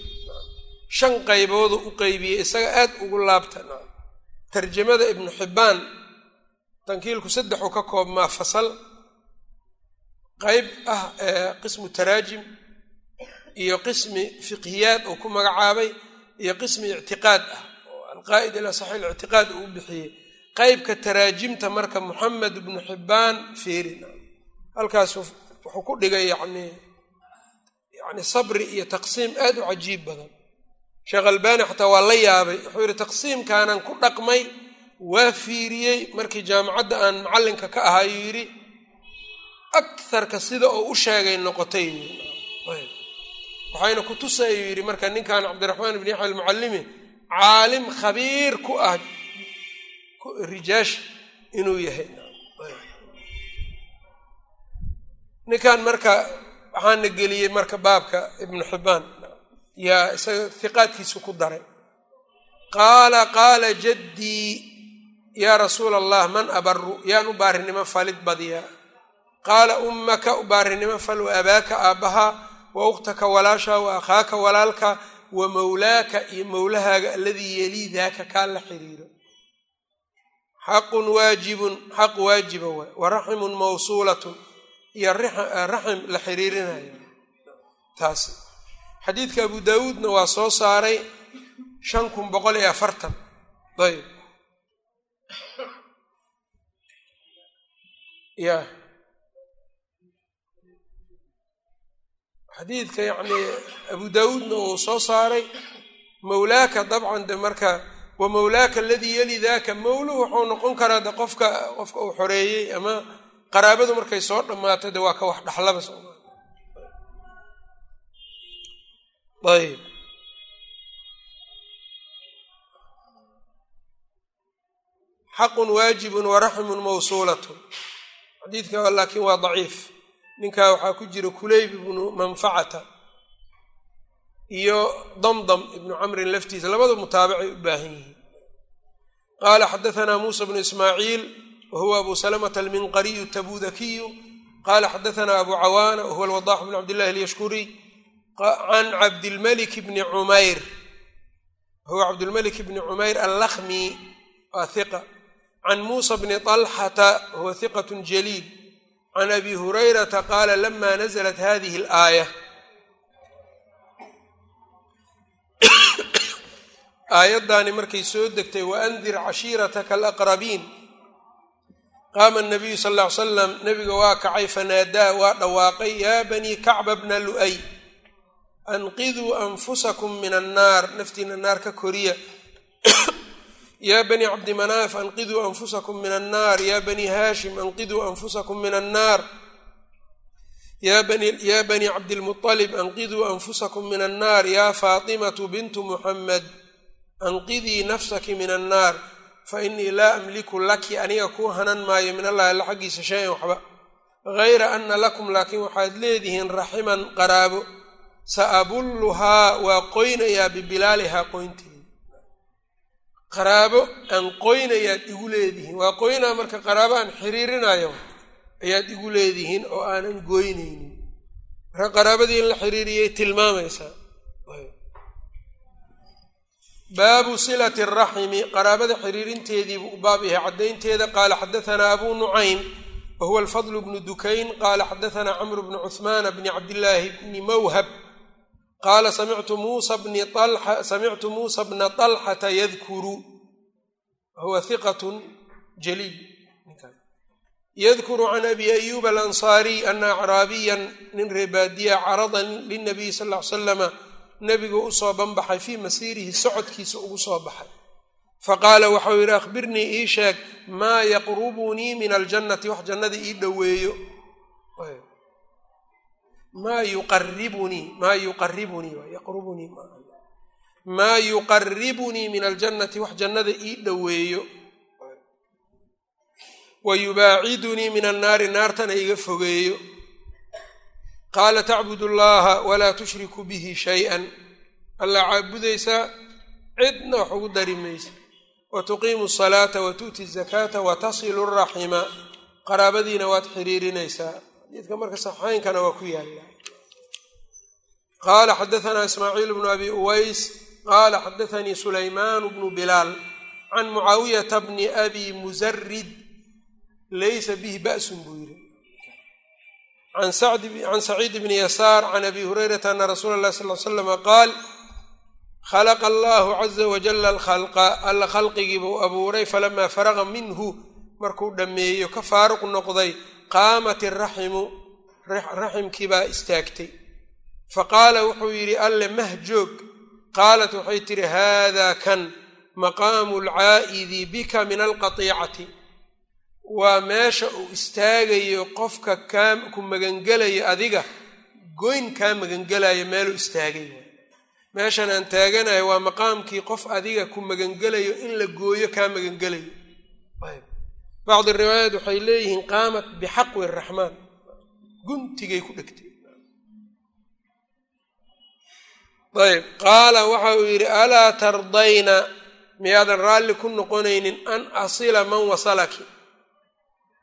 shan qayboodu u qeybiyey isaga aad ugu laabta tarjamada ibnu xibbaan tankiilku saddexuu ka koobmaa fasal qayb ah qismu taraajim iyo qismi fiqhiyaad uu ku magacaabay iyo qismi ictiqaad ah oo alqaa'id ilaa saxiix ictiqaad uu bixiyey qaybka taraajimta marka moxamed ibnu xibbaan feerin halkaas wuxuu ku dhigay yani yani sabri iyo taqsiim aad u cajiib badan sheekh albani xataa waa la yaabay wuxuu yidhi taqsiimkaanan ku dhaqmay waa fiiriyey markii jaamacadda aan macallinka ka ahayuu yidhi akarka sida oo u sheegay noqotay waxayna ku tusayuu yidhi marka ninkan cabdiraxmaan ibn yaxya almucallimi caalim khabiir ku ah rijaasha inuu yahay. Ninkan marka waxaana geliyey marka baabka ibnu xibbaan yaa isaga hiqaadkiisu ku daray. Qaala qaala jaddii yaa rasuula allah man abaru yaan u baarinimo falid badiyaa. Qaala ummaka u baarinimo fal wa abaaka aabbahaa wa ukhtaka walaashaa wa akhaaka walaalka wa mawlaaka iyo mowlahaaga aladii yelii daaka kaa la xiriiro xaqun waajibun xaq waajiba waay. Wa raximun mawsuulatun iyo raxim la xiriirinayo taasi. Xadiidka abu daawuudna waa soo saaray shan kun boqol iyo afartan. Ayb xadiidka yacni abu daawuudna uu soo saaray mawlaaka dabcan de marka wa mawlaaka aladii yeli daaka mawluhu wuxuu noqon karaa de qofka qofka uu xoreeyey ama qaraabadu markay soo dhammaato de waa ka wax dhaxlaba sooma ayb xaqun waajibun waraximun mawsuulatun. Xadiidka laakiin waa daciif ninkaa waxaa ku jira kulayb ibnu manfacata iyo damdam ibnu camrin laftiisa labada mutaabacay u baahan yihiin. Qaala xadahanaa muusa bnu ismaaciil wa huwa abu salamata alminqariyu tabudakiyu qaala xadahanaa abu cawaana wa huwa alwadax bnu cabdillahi alyashkuriy can cabdilmalik bni cumayr huwa cabdilmalik bni cumayr allakhmi waa hiqa can muusa bni طalxata huwa hiqat jaliil can abi hurayrata qaala lama naزlat hadihi اlaaya aayaddaani markay soo degtay waandir cashiirataka alaqrabiin qaama nabiyu sal ly slam nabiga waa kacay fanaadaa waa dhawaaqay yaa banii kacba bna lu'ay anqiduu anfusakum min annaar naftiina naar ka koriya yaa banii cabdimanaaf anqiduu anfusakum min annaar yaa banii haashim anqiduu anfusakum min annaar yaa banii cabdilmuطalib anqiduu anfusakum min annaar yaa faatimatu bintu muxamed anqidii nafsaki min annaar fa inii laa amliku laki aniga kuu hanan maayo min allahi alla xaggiisa shay-an waxba. Gayra ana lakum laakiin waxaad leedihiin raximan qaraabo. Sa abulluhaa waa qoynayaa bibilaalihaa qoynteeda qaraabo aan qoynayaad igu leedihiin. Waa qoynaa marka qaraabo aan xiriirinayo ayaad igu leedihiin oo aanan goynaynin. Marka qaraabadii in la xiriiriyay tilmaamaysaa. Baabu silati araximi qaraabada xiriirinteediibuu u baab yahay. Caddaynteeda qaala xadahanaa abuu nucaym wa huwa alfadl bnu dukayn qaala xadahanaa camru bnu cuhmaana bni cabdillaahi bni mawhab qaala samictu muusa bna طalxata yadkuru huwa hiqatun jaliil yadkuru can abi ayuba alansaariy ana acraabiyan nin reebaadiya carada linabiyi sal ll ly slama nebigu u soo banbaxay fii masiirihi socodkiisa ugu soo baxay faqaala waxau yidhi akhbirnii ii sheeg maa yaqrubunii min aljannati wax jannada ii dhoweeyo maa yuqaribunii maa yuqaribunii yaqrubunii maa yuqaribunii min aljannati wax jannada ii dhoweeyo. Wa yubaacidunii min annaari naartana iga fogeeyo. Qaala tacbud allaha walaa tushriku bihi shay-an. Allaa caabudaysaa cidna wax ugu dari maysa. Wa tuqiimu asalaata wa tu'ti azakaata wa tasilu raxima qaraabadiina waad xiriirinaysaa xadiidka marka saxaynkana waa ku yaalla. Qaala xadaanaa ismaaciil bnu abi uways qaala xadaanii sulaymaan bnu bilaal can mucaawiyata bni abi musarid laysa bihi ba'sun buu yidhi. Can saciid bni yasaar can abi hurayrata ana rasuula اllahi sal l slama qaal khalaqa allahu caza wajala alkhalqa alla khalqigii buu abuuray falamaa faraqa minhu markuu dhammeeyo ka faaruq noqday qaamat iraximu raximkii baa istaagtay. faqaala wuxuu yidhi alle mahjoog qaalat waxay tidhi haada kan maqaamu alcaa'idi bika min alqatiicati waa meesha uu istaagayo qofka kaa ku magangelayo adiga goyn kaa magangelayo meeluu istaagay meeshan aan taaganayo waa maqaamkii qof adiga ku magangelayo in la gooyo kaa magangelayo bacdi riwaayaat waxay leeyihiin qaamat bixaqwi raxmaan guntigay ku dhegtay. Ayb qaala waxa uu yidhi alaa tardayna miyaadan raalli ku noqonaynin an asila man wasalaki?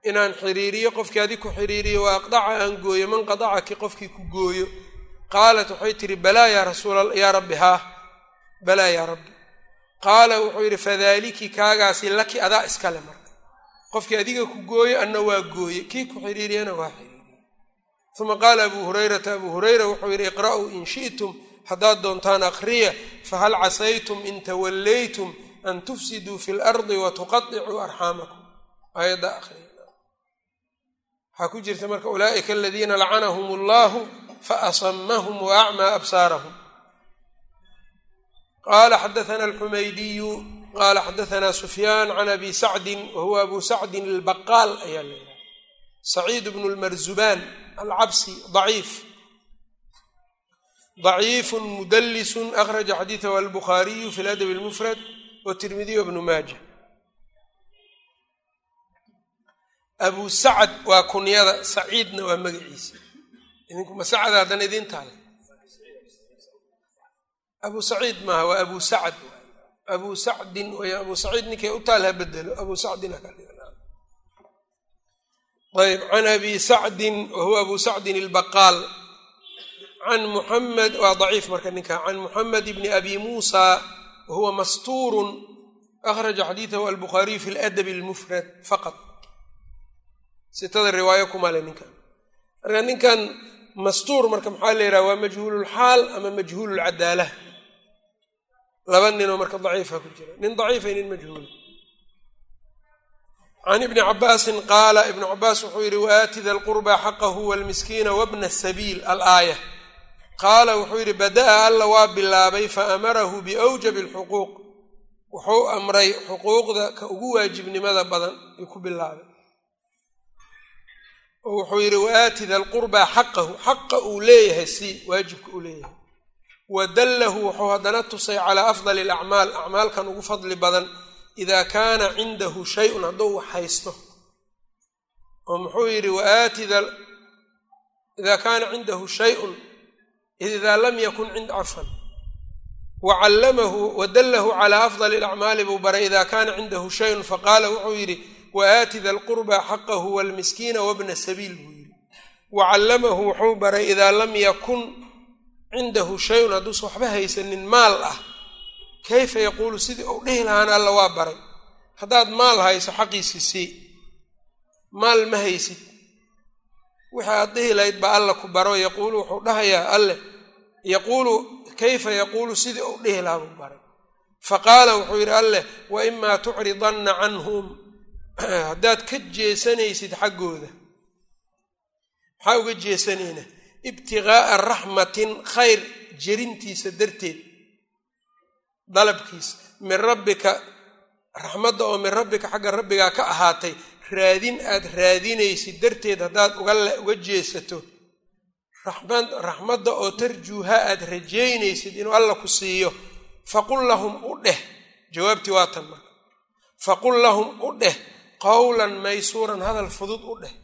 Inaan xiriiriyo qofkii adig ku xiriiriyo wa aqdaca aan gooyo man qadacaki qofkii ku gooyo. Qaalat waxay tidhi balaa yaa rasuul yaa rabbi haa balaa yaa rabbi. Qaala wuxuu yidhi fadaaliki kaagaasi laki adaa iskale marka qofkii adiga ku gooyo anna waa gooye kii ku xiriiriyana waa xiriiriye uma qaala abuu hurayrata abuu hurayra wuxuu yidhi iqra'uu in shi'tum haddaad doontaan akhriya fahal casaytum in tawallaytum an tufsiduu fi lardi wa tuqaicuu arxaamakum. Aayadda akhriya. Waxaa ku jirta marka ulaa'ika aladiina lacanahum allahu faasamahum wa acmaa absaarahum. Qaala xadaana alxumaydiyu qaala xadaanaa sufyaan can abi sacdin wahuwa abu sacdin albaqaal ayaa la yidhaha saciid bnu lmarzubaan alcabsi daciif daciifu mudalisun akhraja xadiidahu albuhaariyu fi ladabi lmufrad watirmidiy bnu maaja abu sacd waa kunyada saciidna waa magaciisa. idinkuma sacda haddana idiin taale abu saciid maaha waa abu sacd abu sacdin way abu saciid ninkay u taal ha bedelo. Abu sacdin haka ayb can abi sacdin wahuwa abu sacdin اlbaqaal can muxamed waa daciif marka ninka. Can muxamed bni abi muusa wahuwa mastuurun. Akhraja xadiidahu albukhaariyu fi ladab اlmufrad faqad sitada riwaayo kumale ninkan. Marka ninkan mastuur marka maxaa la yidhaha waa majhuululxaal ama majhuululcadaala laba ninoo marka daciifa ku jira. Nin daciifa nin majhuula can ibni cabaasin qaala ibnu cabaas wuxuu yidhi waaati da lqurba xaqahu walmiskiina wabna sabiil alaaya qaala wuxuu yidhi bada'a alla waa bilaabay faamarahu biawjabi alxuquuq. Wuxuu amray xuquuqda ka ugu waajibnimada badan ay ku bilaabay oo wuxuu yidhi waaati da lqurbaa xaqahu xaqa uu leeyahay si waajibka uu leeyahay wa dallahu wuxuu haddana tusay calaa afdali alacmaal acmaalkan ugu fadli badan idaa kaana cindahu shay-un hadduu wax haysto. Oo muxuu yidhi waaati idaa kaana cindahu shay-un idaa lam yakun cinda cafan wa callamahu wa dallahu calaa afdali alacmaali buu baray idaa kaana cindahu shayun faqaala wuxuu yidhi waaati da lqurbaa xaqahu walmiskiina wabna sabiil buu yidhi. Wa callamahu wuxuu baray idaa lam yakun cindahu shayun hadduusan waxba haysanin maal ah kayfa yaquulu sidii uu dhihi lahaana alla waa baray? Haddaad maal hayso xaqiisi sii maal ma haysid. Wixii aad dhihi lahayd baa alla ku baro yaquulu wuxuu dhahayaa alle yaquulu kayfa yaquulu sidii uu dhihi lahaa buu baray. Fa qaala wuxuu yidhi alleh wa imaa tucridanna canhum. Haddaad ka jeesanaysid xaggooda. Maxaa uga jeesanayna ibtiqaa'a raxmatin khayr jerintiisa darteed. Dalabkiisa min rabbika raxmadda oo min rabbika xagga rabbigaa ka ahaatay raadin aad raadinaysid darteed haddaad uga jeesato. Raxmadda oo tarjuuha aad rajaynaysid inuu alla ku siiyo. Faqul lahum u dheh. Jawaabtii waa tan marka. Faqul lahum u dheh. Qowlan maysuuran hadal fudud u dheh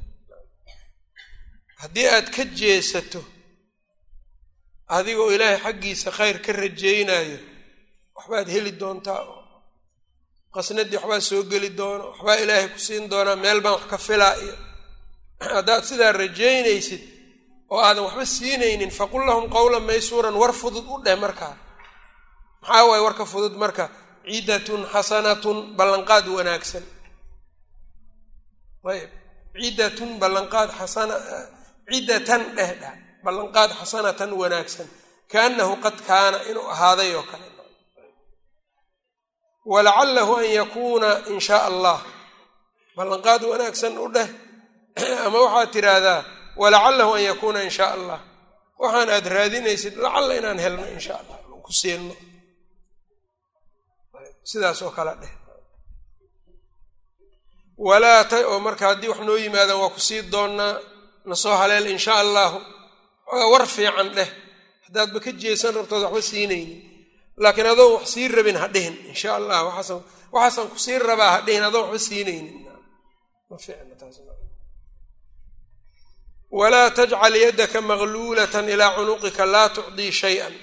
haddii aad ka jeesato adigoo ilaahay xaggiisa khayr ka rajaynayo waxbaad heli doontaa? Oo qasnadii waxbaa soo geli doono? Waxbaa ilaahay ku siin doonaa? Meel baan wax ka filaa? Iyo haddaad sidaa rajaynaysid oo aadan waxba siinaynin faqul lahum qowlan maysuuran war fudud u dheh markaa. Maxaa waaye warka fudud marka? Cidatun xasanatun ballanqaad wanaagsan. Ayb cidatun ballanqaad xasana ciddatan dheh dheh ballanqaad xasanatan wanaagsan kaanahu qad kaana inuu ahaaday oo kale. Walacalahu an yakuuna in shaa allah. Ballanqaad wanaagsan u dheh ama waxaad tidhaahdaa walacalahu an yakuuna in shaa allah. Waxaan aad raadinaysid lacalla inaan helno in sha allah ku siino sidaas oo dheh. Walaa ta oo marka haddii wax noo yimaadaan waa ku sii doonnaa nasoo haleel in sha allahu war fiican dheh haddaadba ka jeesan rabtood waxba siinaynin. Laakiin adoon wax sii rabin ha dhihin insha allah waxaasan ku sii rabaa ha dhihin adoon waxba siinaynin. Walaa tajcal yaddaka magluulatan ilaa cunuqika laa tucdii shay-an.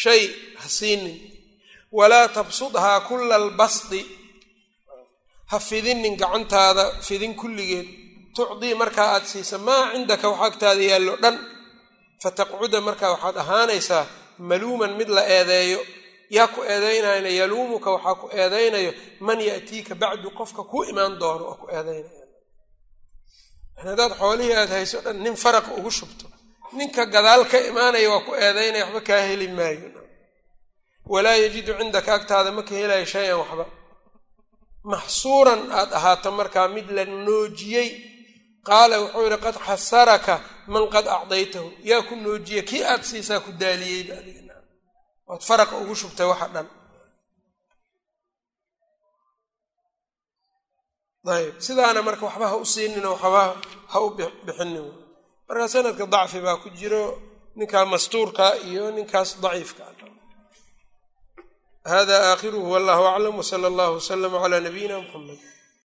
Shay ha siinin. Walaa tabsudhaa kula albasdi ha fidinin gacantaada fidin kulligeed tucdii markaa aad siisa maa cindaka wax agtaada yaallo dhan? Fataqcuda markaa waxaad ahaanaysaa maluuman mid la eedeeyo. Yaa ku eedeynayna yaluumuka waxaa ku eedeynayo man ya'tiika bacdu qofka kuu imaan doono oo ku eedeynaya. Yani haddaad xoolihii aad hayso dhan nin faraqa ugu shubto. Ninka gadaal ka imaanaya waa ku eedeynaya waxba kaa heli maayo. Walaa yajidu cindaka agtaada ma ka helayo shay-an waxba maxsuuran aad ahaato markaa mid la noojiyey. Qaala wuxuu yidhi qad xasaraka man qad acdaytahu. Yaa ku noojiya kii aad siisaa ku daaliyeyba adigna waad faraqa ugu shubtay waxa dhan. Ayb sidaana marka waxba ha u siinin waxba ha u bixinin. Marka sanadka dacfi baa ku jiro ninkaa mastuurka iyo ninkaas daciifka hada aakhiruhu wallahu aclam wsala allahu waslama calaa nabiyina muxamed